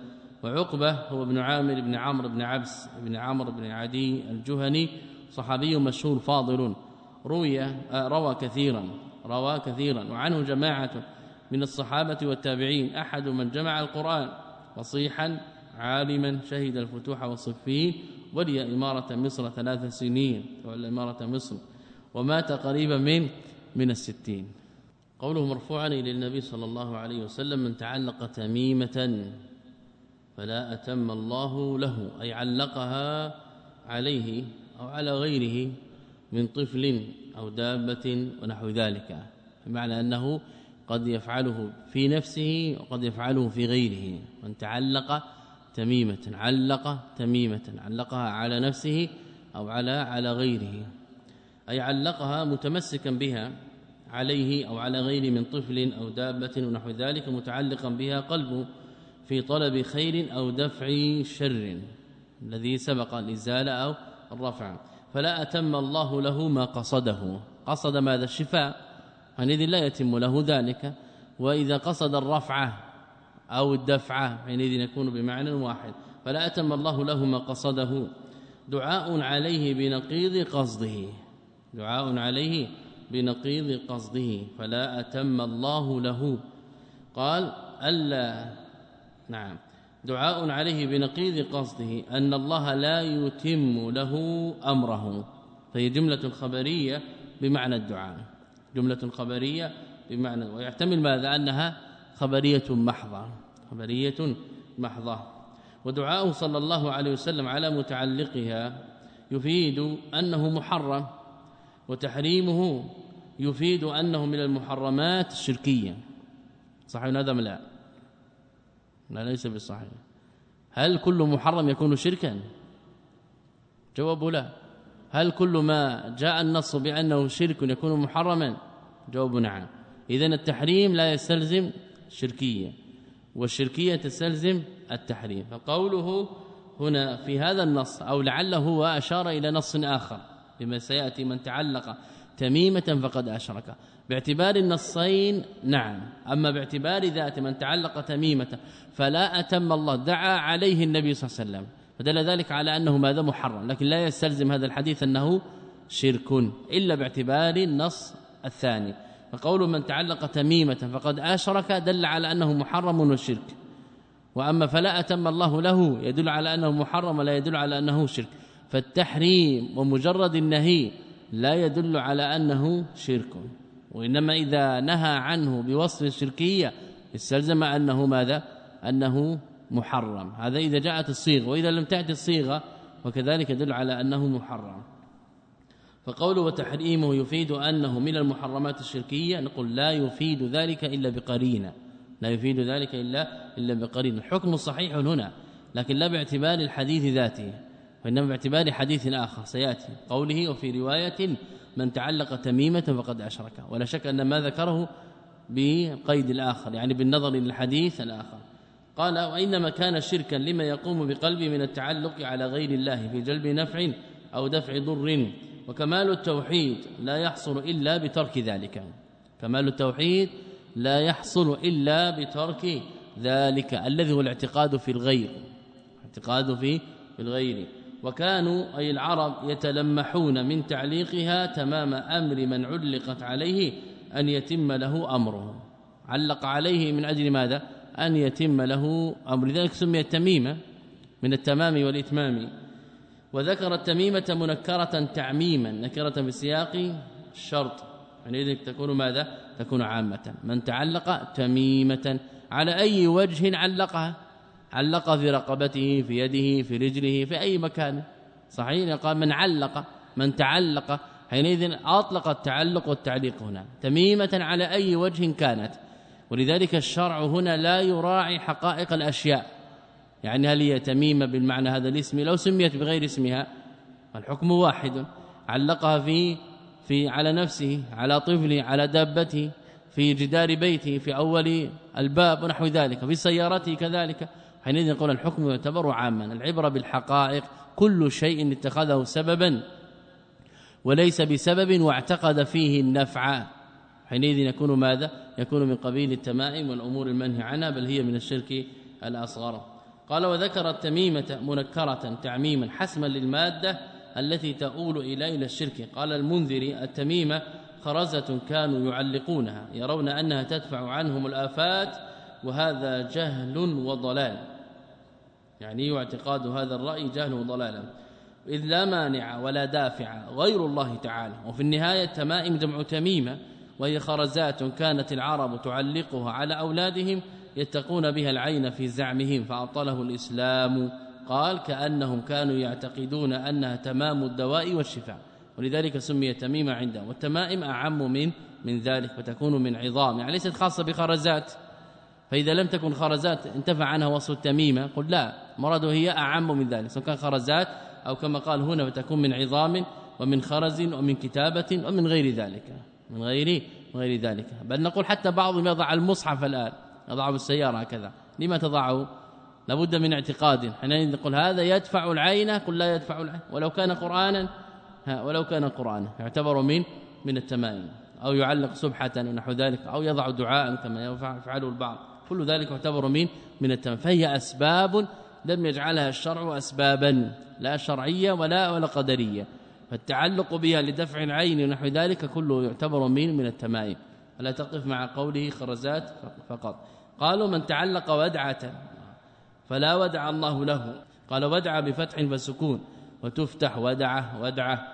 وعقبة هو ابن عامر بن عمرو بن عبس بن عمرو بن عدي الجهني صحابي مشهور فاضل. روي آه، روى كثيرا روى كثيرا. وعنه جماعة من الصحابة والتابعين. أحد من جمع القرآن فصيحا عالما شهد الفتوح والصفين ولي إمارة مصر ثلاث سنين. ولا إمارة مصر. ومات قريبا من من الستين. قوله مرفوعا إلى النبي صلى الله عليه وسلم من تعلق تميمة فلا أتم الله له. أي علقها عليه أو على غيره من طفل أو دابة ونحو ذلك بمعنى أنه قد يفعله في نفسه وقد يفعله في غيره من تعلق تميمة علق تميمة علقها على نفسه أو على على غيره أي علقها متمسكا بها عليه أو على غير من طفل أو دابة ونحو ذلك متعلقا بها قلبه في طلب خير أو دفع شر الذي سبق الإزالة أو الرفع. فلا أتم الله له ما قصده. قصد ماذا؟ الشفاء. حينئذ لا يتم له ذلك. وإذا قصد الرفعة أو الدفعة حينئذ يكون بمعنى واحد. فلا أتم الله له ما قصده. دعاء عليه بنقيض قصده. دعاء عليه بنقيض قصده. فلا أتم الله له. قال ألا نعم. دعاء عليه بنقيض قصده أن الله لا يتم له أمره. فهي جملة خبرية بمعنى الدعاء. جملة خبرية بمعنى ويحتمل ماذا؟ أنها خبرية محضة. خبرية محضة. ودعاءه صلى الله عليه وسلم على متعلقها يفيد أنه محرم وتحريمه يفيد أنه من المحرمات الشركية. صحيح هذا لا؟ لا ليس بالصحيح هل كل محرم يكون شركا؟ جواب لا. هل كل ما جاء النص بأنه شرك يكون محرما؟ جواب نعم. اذا التحريم لا يستلزم الشركيه والشركية تستلزم التحريم. فقوله هنا في هذا النص أو لعله هو أشار إلى نص آخر بما سيأتي من تعلق تميمة فقد أشرك. باعتبار النصين نعم. أما باعتبار ذات من تعلق تميمه فلا أتم الله دعا عليه النبي صلى الله عليه وسلم. فدل ذلك على أنه ماذا؟ محرم. لكن لا يستلزم هذا الحديث أنه شرك إلا باعتبار النص الثاني. فقول من تعلق تميمه فقد أشرك دل على أنه محرم والشرك وأما فلا أتم الله له يدل على أنه محرم لا يدل على أنه شرك. فالتحريم ومجرد النهي لا يدل على أنه شرك. وإنما إذا نهى عنه بوصف الشركية استلزم أنه ماذا؟ أنه محرم. هذا إذا جاءت الصيغة وإذا لم تأتي الصيغة وكذلك يدل على أنه محرم. فقوله وتحريمه يفيد أنه من المحرمات الشركية نقول لا يفيد ذلك إلا بقرينة. لا يفيد ذلك إلا إلا بقرينة. الحكم صحيح هنا لكن لا باعتبار الحديث ذاته وإنما باعتبار حديث آخر سيأتي. قوله وفي رواية من تعلق تميمة فقد اشرك ولا شك أن ما ذكره بقيد الآخر يعني بالنظر للحديث الآخر. قال وإنما كان شركا لما يقوم بقلبه من التعلق على غير الله في جلب نفع أو دفع ضر وكمال التوحيد لا يحصل إلا بترك ذلك. كمال التوحيد لا يحصل إلا بترك ذلك الذي هو الاعتقاد في الغير اعتقاد في الغير. وكانوا أي العرب يتلمحون من تعليقها تمام أمر من علقت عليه أن يتم له أمره. علق عليه من أجل ماذا؟ أن يتم له أمر. لذلك سمي التميمة من التمام والإتمام. وذكر التميمة منكرة تعميما. نكرة في سياق الشرط يعني تكون ماذا؟ تكون عامة. من تعلق تميمة. على أي وجه علقها؟ علق في رقبته في يده في رجله في أي مكان. صحيح؟ قال من علق من تعلق. حينئذ أطلق التعلق والتعليق هنا تميمة على أي وجه كانت. ولذلك الشرع هنا لا يراعي حقائق الأشياء. يعني هل هي تميمة بالمعنى هذا الاسم؟ لو سميت بغير اسمها الحكم واحد. علقها في في على نفسه على طفله على دابته في جدار بيته في أول الباب ونحو ذلك في سيارته كذلك. حينئذ نقول الحكم يعتبر عاما العبرة بالحقائق كل شيء اتخذه سببا وليس بسبب واعتقد فيه النفع. حينئذ يكون ماذا؟ يكون من قبيل التمائم والأمور المنهي عنها بل هي من الشرك الأصغر. قال وذكر التميمه منكرة تعميما حسما للمادة التي تؤول إلى إلى الشرك. قال المنذري التميمه خرزة كانوا يعلقونها يرون أنها تدفع عنهم الآفات وهذا جهل وضلال. يعني اعتقاد هذا الرأي جهل وضلال إذ لا مانع ولا دافع غير الله تعالى. وفي النهاية تمائم جمع تميمة وهي خرزات كانت العرب تعلقها على أولادهم يتقون بها العين في زعمهم فاعطله الإسلام. قال كأنهم كانوا يعتقدون أنها تمام الدواء والشفاء. ولذلك سمي تميمة عنده. والتمائم أعم من من ذلك فتكون من عظام. يعني ليست خاصة بخرزات. فإذا لم تكن خرزات انتفع عنها وصف التميمة. قل لا. مراده هي أعم من ذلك سواء كان خرزات أو كما قال هنا فتكون من عظام ومن خرز ومن كتابة ومن غير ذلك من غير غير ذلك. بل نقول حتى بعضهم يضع المصحف الآن يضعه بالسياره هكذا لما تضعه؟ لابد من اعتقاد. حينئذ نقول هذا يدفع العين قل لا يدفع العين. ولو كان قرآنا ولو كان قرآنا يعتبر من من التمائم. أو يعلق سبحة ونحو ذلك أو يضع دعاء كما يفعله البعض. كل ذلك يعتبر من من التمائم. فهي أسباب لم يجعلها الشرع اسبابا لا شرعية ولا ولا قدرية. فالتعلق بها لدفع العين ونحو ذلك كله يعتبر من من التمائم. ولا تقف مع قوله خرزات فقط. قالوا من تعلق ودعة فلا ودع الله له. قال ودع بفتح فسكون وتفتح ودعه ودعه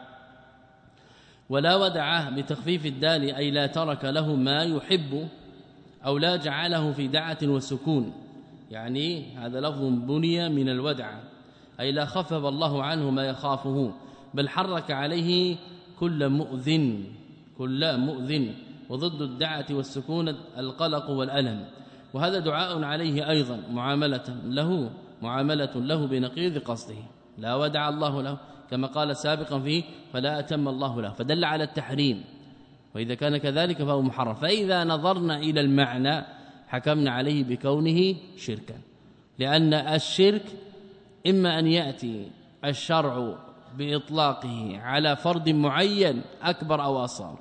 ولا ودعه بتخفيف الدال أي لا ترك له ما يحب أو لا جعله في دعة وسكون. يعني هذا لفظ بني من الودع أي لا خفف الله عنه ما يخافه بل حرك عليه كل مؤذن كل مؤذن وضد الدعة والسكون القلق والألم. وهذا دعاء عليه أيضا معاملة له معاملة له بنقيض قصده. لا ودع الله له كما قال سابقا فيه فلا أتم الله له فدل على التحريم. وإذا كان كذلك فهو محرم. فإذا نظرنا إلى المعنى حكمنا عليه بكونه شركا. لأن الشرك إما أن يأتي الشرع بإطلاقه على فرد معين أكبر أو أصغر.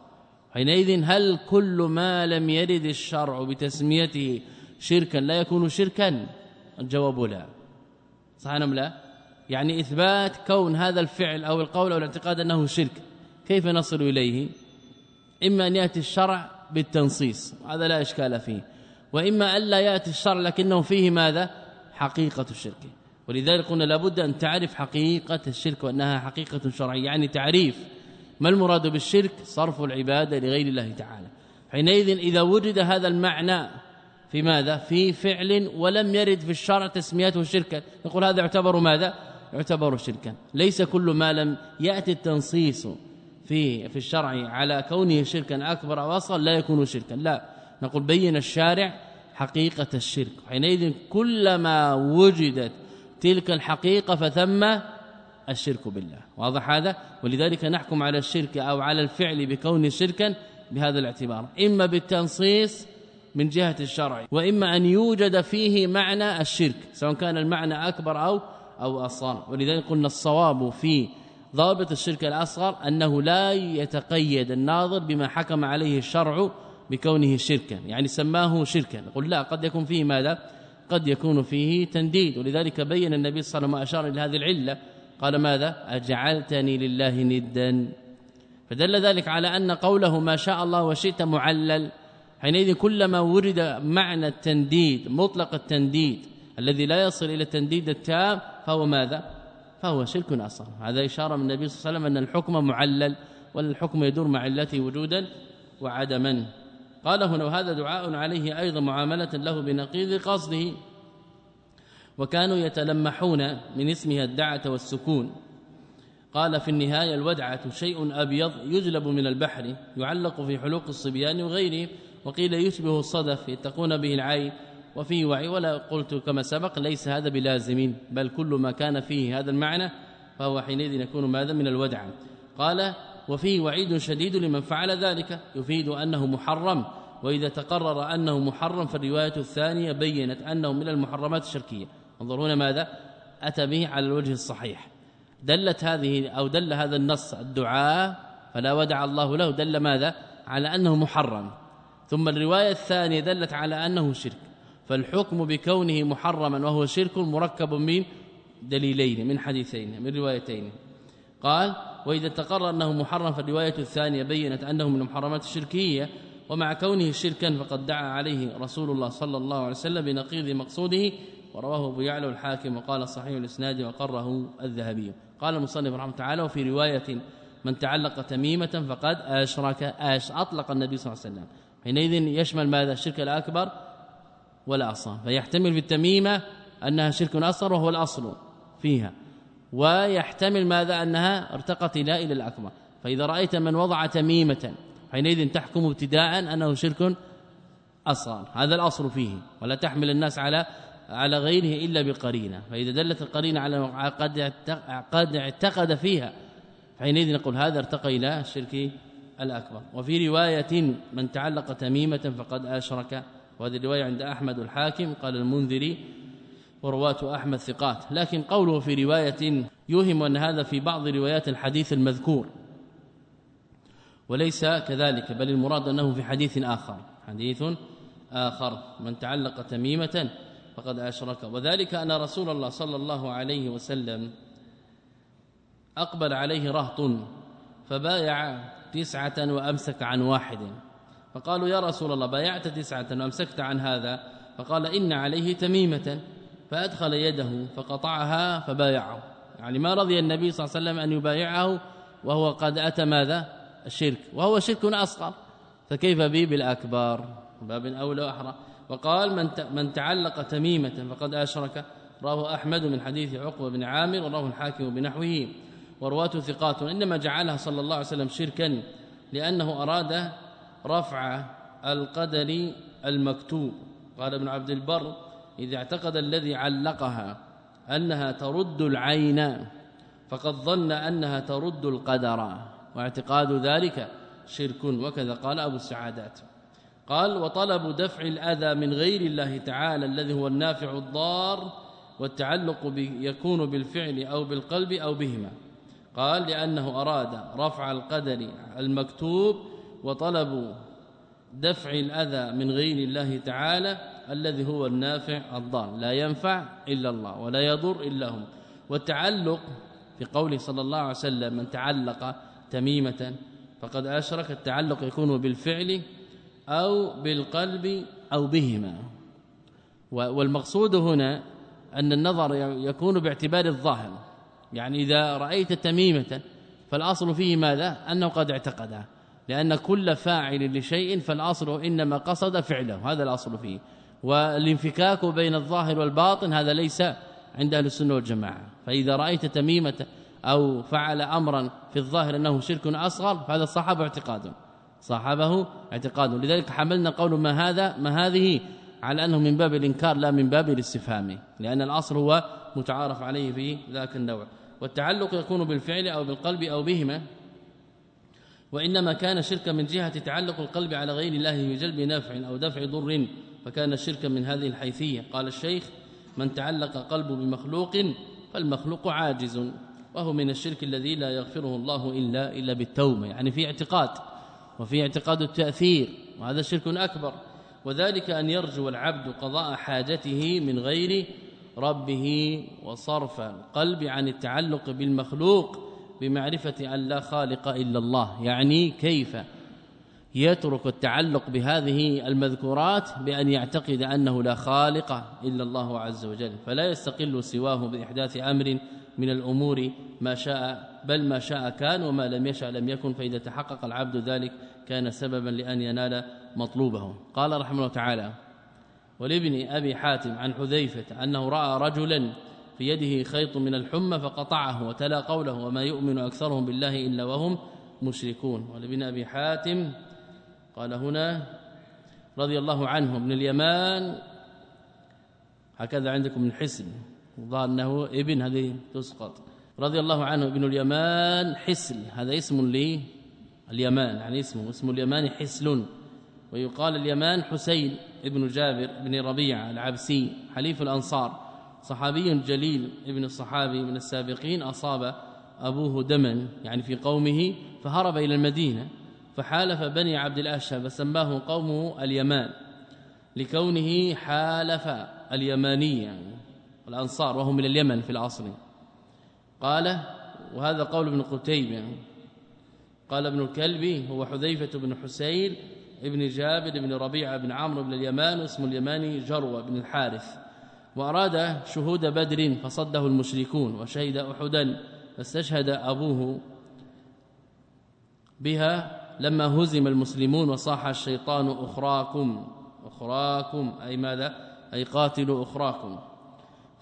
حينئذ هل كل ما لم يرد الشرع بتسميته شركا لا يكون شركا؟ الجواب لا. صح أم لا؟ يعني إثبات كون هذا الفعل أو القول أو الاعتقاد أنه شرك كيف نصل إليه؟ إما أن يأتي الشرع بالتنصيص هذا لا إشكال فيه. وإما الا يأتي الشرع لكنه فيه ماذا؟ حقيقة الشرك. ولذلك قلنا لابد أن تعرف حقيقة الشرك وأنها حقيقة شرعية يعني تعريف ما المراد بالشرك؟ صرف العبادة لغير الله تعالى. حينئذ إذا وجد هذا المعنى في ماذا؟ في فعل ولم يرد في الشرع تسميته شركا نقول هذا يعتبر ماذا؟ يعتبر شركا. ليس كل ما لم يأتي التنصيص في في الشرع على كونه شركا أكبر أو أصغر لا يكون شركا لا. نقول بين الشارع حقيقة الشرك. حينئذ كلما وجدت تلك الحقيقة فثم الشرك بالله. واضح هذا؟ ولذلك نحكم على الشرك أو على الفعل بكون شركا بهذا الاعتبار. إما بالتنصيص من جهة الشرع وإما أن يوجد فيه معنى الشرك سواء كان المعنى أكبر أو أو أصغر. ولذلك قلنا الصواب في ضابط الشرك الأصغر أنه لا يتقيد الناظر بما حكم عليه الشرع بكونه شركا يعني سماه شركا. نقول لا قد يكون فيه ماذا؟ قد يكون فيه تنديد. ولذلك بين النبي صلى الله عليه وسلم أشار إلى هذه العلة. قال ماذا؟ أجعلتني لله ندا. فدل ذلك على أن قوله ما شاء الله وشئت معلل حينئذ كلما ورد معنى التنديد مطلق التنديد الذي لا يصل إلى التنديد التام فهو ماذا؟ فهو شرك اصغر هذا إشارة من النبي صلى الله عليه وسلم أن الحكم معلل والحكم يدور مع علته وجودا وعدما. قال هنا وهذا دعاء عليه أيضا معاملة له بنقيض قصده. وكانوا يتلمحون من اسمها الدعة والسكون. قال في النهاية الودعة شيء أبيض يجلب من البحر يعلق في حلوق الصبيان وغيره. وقيل يشبه الصدف يتقون به العين. وفيه وعي ولا قلت كما سبق ليس هذا بلازم بل كل ما كان فيه هذا المعنى فهو حينئذ يكون ماذا من الودعة. قال وفيه وعيد شديد لمن فعل ذلك. يفيد أنه محرم وإذا تقرر أنه محرم فالرواية الثانية بينت أنه من المحرمات الشركية. انظرون ماذا؟ أتى به على الوجه الصحيح. دلت هذه أو دل هذا النص الدعاء فلا ودع الله له. دل ماذا؟ على أنه محرم. ثم الرواية الثانية دلت على أنه شرك. فالحكم بكونه محرما وهو شرك مركب من دليلين من حديثين من روايتين. قال وإذا تقرر أنه محرم فالرواية الثانية بينت أنه من المحرمات الشركية ومع كونه شركا فقد دعا عليه رسول الله صلى الله عليه وسلم بنقيض مقصوده ورواه أبو يعلى الحاكم وقال صحيح الإسناد وقره الذهبي. قال المصنف رحمه تعالى وفي رواية من تعلق تميمة فقد أشرك اش أطلق النبي صلى الله عليه وسلم. حينئذ يشمل ماذا؟ الشرك الأكبر والاصغر فيحتمل في التميمة أنها شرك أصغر وهو الأصل فيها. ويحتمل ماذا؟ أنها ارتقت إلى إلى الاكبر فإذا رأيت من وضع تميمه حينئذ تحكم ابتداء أنه شرك أصغر. هذا الأصل فيه. ولا تحمل الناس على على غيره إلا بقرينة. فإذا دلت القرينة على قد قد اعتقد فيها حينئذ نقول هذا ارتقى إلى الشرك الأكبر. وفي رواية من تعلق تميمه فقد أشرك. وهذه الرواية عند أحمد الحاكم. قال المنذري ورواة أحمد ثقات. لكن قوله في رواية يوهم أن هذا في بعض روايات الحديث المذكور. وليس كذلك بل المراد أنه في حديث آخر. حديث آخر. من تعلق تميمة فقد أشرك. وذلك أن رسول الله صلى الله عليه وسلم أقبل عليه رهط فبايع تسعة وأمسك عن واحد. فقالوا يا رسول الله بايعت تسعة وأمسكت عن هذا؟ فقال إن عليه تميمة. فأدخل يده فقطعها فبايعه. يعني ما رضي النبي صلى الله عليه وسلم أن يبايعه وهو قد أتى ماذا؟ الشرك. وهو شرك أصغر. فكيف به بالأكبر. باب أولى وأحرى. وقال من من تعلق تميمة فقد أشرك. رواه أحمد من حديث عقبة بن عامر ورواه الحاكم بنحوه. ورواته ثقات. إنما جعلها صلى الله عليه وسلم شركا لأنه أراد رفع القدر المكتوب. قال ابن عبد البر إذا اعتقد الذي علقها أنها ترد العين فقد ظن أنها ترد القدر. واعتقاد ذلك شرك وكذا قال أبو السعادات. قال وطلب دفع الأذى من غير الله تعالى الذي هو النافع الضار والتعلق يكون بالفعل أو بالقلب أو بهما. قال لأنه أراد رفع القدر المكتوب وطلب دفع الأذى من غير الله تعالى الذي هو النافع الضار. لا ينفع إلا الله ولا يضر إلا هم. والتعلق في قوله صلى الله عليه وسلم من تعلق تميمة فقد أشرك التعلق يكون بالفعل أو بالقلب أو بهما. والمقصود هنا أن النظر يكون باعتبار الظاهر. يعني إذا رأيت تميمة فالأصل فيه ماذا؟ أنه قد اعتقدها لأن كل فاعل لشيء فالأصل إنما قصد فعله. هذا الأصل فيه. والانفكاك بين الظاهر والباطن هذا ليس عند أهل السنة والجماعة. فإذا رأيت تميمة أو فعل أمرا في الظاهر أنه شرك أصغر فهذا صاحبه اعتقاد. صاحبه اعتقاد. لذلك حملنا قول ما هذا ما هذه؟ على أنه من باب الإنكار لا من باب الاستفهام. لأن الأصل هو متعارف عليه في ذاك النوع. والتعلق يكون بالفعل أو بالقلب أو بهما. وإنما كان شركا من جهة تعلق القلب على غير الله بجلب نفع أو دفع ضر. فكان شركا من هذه الحيثية. قال الشيخ من تعلق قلبه بمخلوق فالمخلوق عاجز وهو من الشرك الذي لا يغفره الله إلا إلا بالتوبة. يعني في اعتقاد وفي اعتقاد التأثير وهذا شرك أكبر. وذلك أن يرجو العبد قضاء حاجته من غير ربه وصرف القلب عن التعلق بالمخلوق بمعرفة أن لا خالق إلا الله. يعني كيف؟ يترك التعلق بهذه المذكورات بأن يعتقد أنه لا خالق إلا الله عز وجل فلا يستقل سواه بإحداث أمر من الأمور ما شاء بل ما شاء كان وما لم يشاء لم يكن فإذا تحقق العبد ذلك كان سببا لأن ينال مطلوبه. قال رحمه الله تعالى ولابن أبي حاتم عن حذيفة أنه رأى رجلا في يده خيط من الحمى فقطعه وتلا قوله وما يؤمن أكثرهم بالله إلا وهم مشركون ولابن أبي حاتم قال هنا رضي الله عنه ابن اليمان هكذا عندكم من حسن ظهر أنه ابن هذه تسقط. رضي الله عنه ابن اليمان حسل هذا اسم لي اليمان يعني اسمه اسم اليمان حسل ويقال اليمان حسين ابن جابر بن ربيعة العبسي حليف الأنصار. صحابي جليل ابن الصحابي من السابقين أصاب أبوه دما يعني في قومه فهرب إلى المدينة. فحالف بني عبد الاشهب فسماه قومه اليمان لكونه حالف اليمانية يعني الأنصار وهم من اليمن في الاصل قال وهذا قول ابن قتيبة. قال ابن الكلبي هو حذيفة بن حسين ابن جابر بن ربيعه بن عمرو بن اليمان اسم اليماني جروة بن الحارث. وأراد شهود بدر فصده المشركون وشهد أحدا فاستشهد أبوه بها لما هزم المسلمون وصاح الشيطان أخراكم أخراكم أي ماذا؟ أي قاتلوا أخراكم.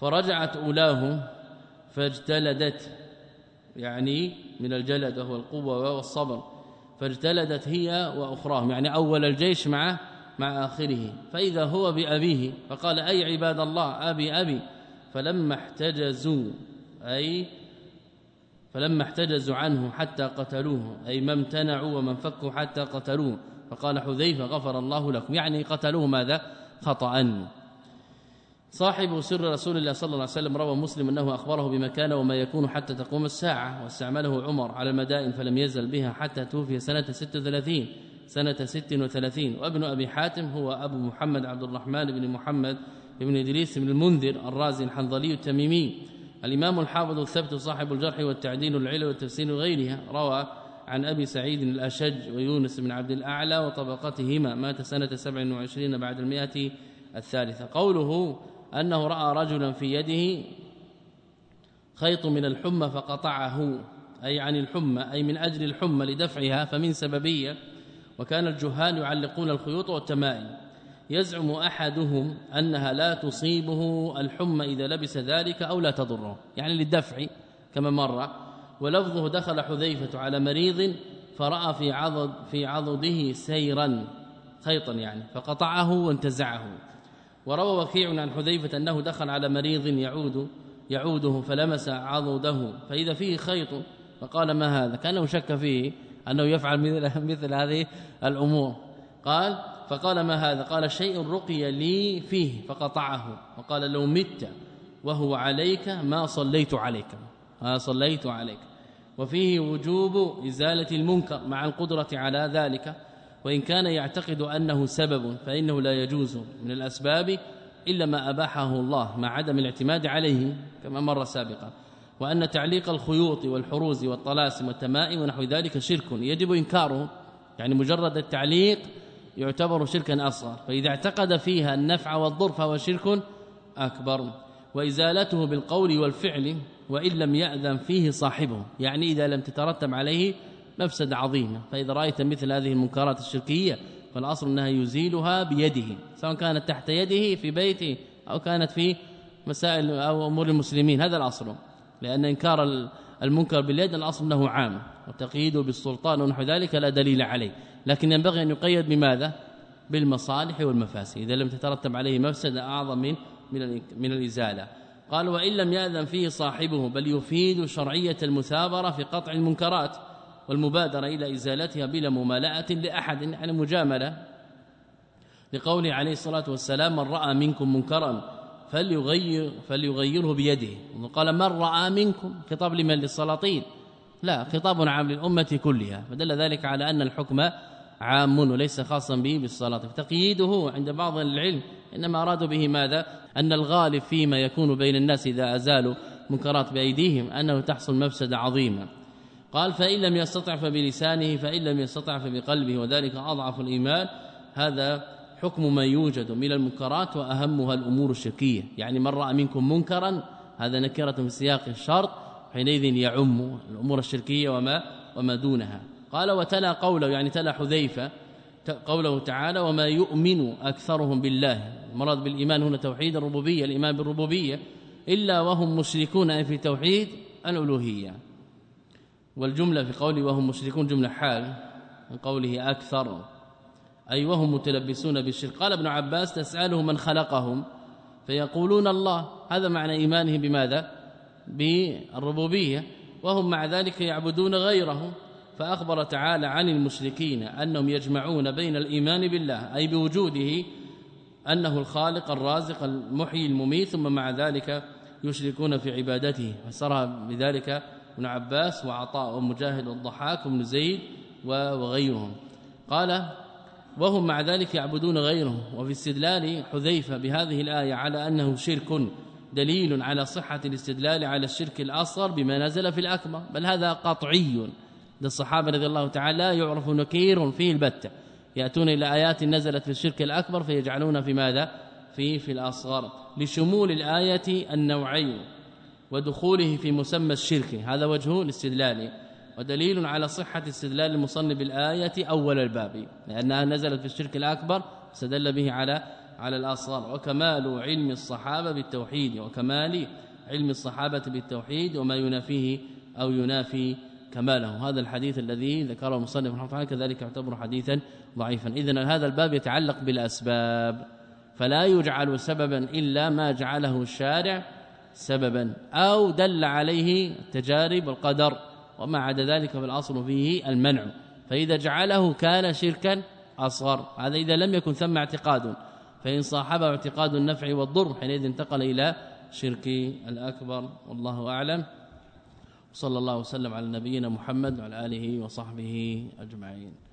فرجعت أولاه فاجتلدت يعني من الجلد وهو القوة والصبر فاجتلدت هي وأخراهم يعني أول الجيش مع مع آخره. فإذا هو بأبيه فقال أي عباد الله أبي أبي. فلما احتجزوا أي فلما احتجزوا عنه حتى قتلوه أي ما امتنعوا وما انفكوا حتى قتلوه. فقال حذيفة غفر الله لكم. يعني قتلوه ماذا؟ خطأ. صاحب سر رسول الله صلى الله عليه وسلم روى مسلم أنه أخبره بما كان وما يكون حتى تقوم الساعة واستعمله عمر على المدائن فلم يزل بها حتى توفي سنة 36 سنة 36 وابن أبي حاتم هو أبو محمد عبد الرحمن بن محمد بن إدريس بن المنذر الرازي الحنظلي التميمي. الإمام الحافظ الثبت صاحب الجرح والتعديل والعلل والتفسير وغيرها روى عن أبي سعيد الأشج ويونس بن عبد الأعلى وطبقتهما مات سنة 27 بعد المئة الثالثة. قوله أنه رأى رجلا في يده خيط من الحمى فقطعه أي عن الحمى أي من أجل الحمى لدفعها فمن سببية وكان الجهال يعلقون الخيوط والتمائم. يزعم أحدهم أنها لا تصيبه الحمى إذا لبس ذلك أو لا تضره. يعني للدفع كما مر. ولفظه دخل حذيفة على مريض فرأى في عضد في عضده سيرا خيطا يعني فقطعه وانتزعه. وروى وكيع عن حذيفة أنه دخل على مريض يعود يعوده فلمس عضده فإذا فيه خيط فقال ما هذا؟ كأنه شك فيه أنه يفعل مثل مثل هذه الأمور. قال فقال ما هذا؟ قال شيء رقي لي فيه فقطعه. وقال لو مت وهو عليك ما صليت عليك ما صليت عليك. وفيه وجوب إزالة المنكر مع القدرة على ذلك. وإن كان يعتقد أنه سبب فإنه لا يجوز من الأسباب إلا ما أباحه الله مع عدم الاعتماد عليه كما مر سابقا. وأن تعليق الخيوط والحروز والطلاسم والتمائم ونحو ذلك شرك يجب إنكاره. يعني مجرد التعليق يعتبر شركا أصغر فإذا اعتقد فيها النفع والضر فهو شرك أكبر. وإزالته بالقول والفعل وإن لم يأذن فيه صاحبه يعني إذا لم تترتب عليه مفسد عظيمة فإذا رأيت مثل هذه المنكرات الشركية فالأصل أنها يزيلها بيده سواء كانت تحت يده في بيته أو كانت في مسائل أو أمور المسلمين. هذا الأصل لأن إنكار المنكر باليد الأصل أنه عام. وتقييده بالسلطان ونحو ذلك لا دليل عليه. لكن ينبغي أن يقيد بماذا؟ بالمصالح والمفاسد. إذا لم تترتب عليه مفسدة أعظم من من الإزالة. قال وإن لم يأذن فيه صاحبه بل يفيد شرعية المثابرة في قطع المنكرات والمبادرة إلى إزالتها بلا ممالأة لأحد. يعني مجاملة لقوله عليه الصلاة والسلام من رأى منكم منكرا فليغير فليغيره بيده. وقال من رأى منكم؟ خطاب لمن؟ للسلاطين. لا خطاب عام للأمة كلها. فدل ذلك على أن الحكم عام وليس خاصا به بالصلاة. تقييده عند بعض العلم إنما أرادوا به ماذا؟ أن الغالب فيما يكون بين الناس إذا أزالوا منكرات بأيديهم أنه تحصل مفسدة عظيمة. قال فإن لم يستطع فبلسانه فإن لم يستطع فبقلبه وذلك أضعف الإيمان. هذا حكم ما يوجد من المنكرات وأهمها الأمور الشركية. يعني من رأى منكم منكرا هذا نكرة في سياق الشرط حينئذ يعم الأمور الشركية وما وما دونها. قال وتلا قوله يعني تلا حذيفة قوله تعالى وما يؤمن أكثرهم بالله. المراد بالإيمان هنا توحيد الربوبية الإيمان بالربوبية. إلا وهم مشركون في توحيد الألوهية. والجملة في قوله وهم مشركون جملة حال من قوله أكثر. أي وهم متلبسون بالشرك. قال ابن عباس تسأله من خلقهم فيقولون الله. هذا معنى إيمانه بماذا؟ بالربوبية وهم مع ذلك يعبدون غيره. فأخبر تعالى عن المشركين أنهم يجمعون بين الإيمان بالله أي بوجوده أنه الخالق الرازق المحيي المميت ثم مع ذلك يشركون في عبادته. فسرها بذلك ابن عباس وعطاء ومجاهد والضحاك وابن زيد وغيرهم. قال وهم مع ذلك يعبدون غيره. وفي استدلال حذيفة بهذه الآية على أنه شرك دليل على صحة الاستدلال على الشرك الأصغر بما نزل في الأكبر بل هذا قطعي. للصحابة رضي الله تعالى يعرف نكير فيه البتة. يأتون إلى آيات نزلت في الشرك الأكبر فيجعلون في ماذا؟ في في الأصغر. لشمول الآية النوعين ودخوله في مسمى الشرك. هذا وجه الاستدلال. ودليل على صحة استدلال المصنف بالآية أول الباب. لأنها نزلت في الشرك الأكبر استدل به على على الأصغر وكمال علم الصحابة بالتوحيد وكمال علم الصحابة بالتوحيد وما ينافيه أو ينافي كماله. هذا الحديث الذي ذكره المصنف رحمه الله كذلك يعتبر حديثا ضعيفا. اذا هذا الباب يتعلق بالأسباب فلا يجعل سببا إلا ما جعله الشارع سببا أو دل عليه التجارب والقدر وما عدا ذلك فالأصل فيه المنع. فإذا جعله كان شركا أصغر هذا إذا لم يكن ثم اعتقاد. فإن صاحبه اعتقاد النفع والضر حينئذ انتقل إلى شرك الأكبر. والله أعلم. صلى الله وسلم على نبينا محمد وعلى آله وصحبه أجمعين.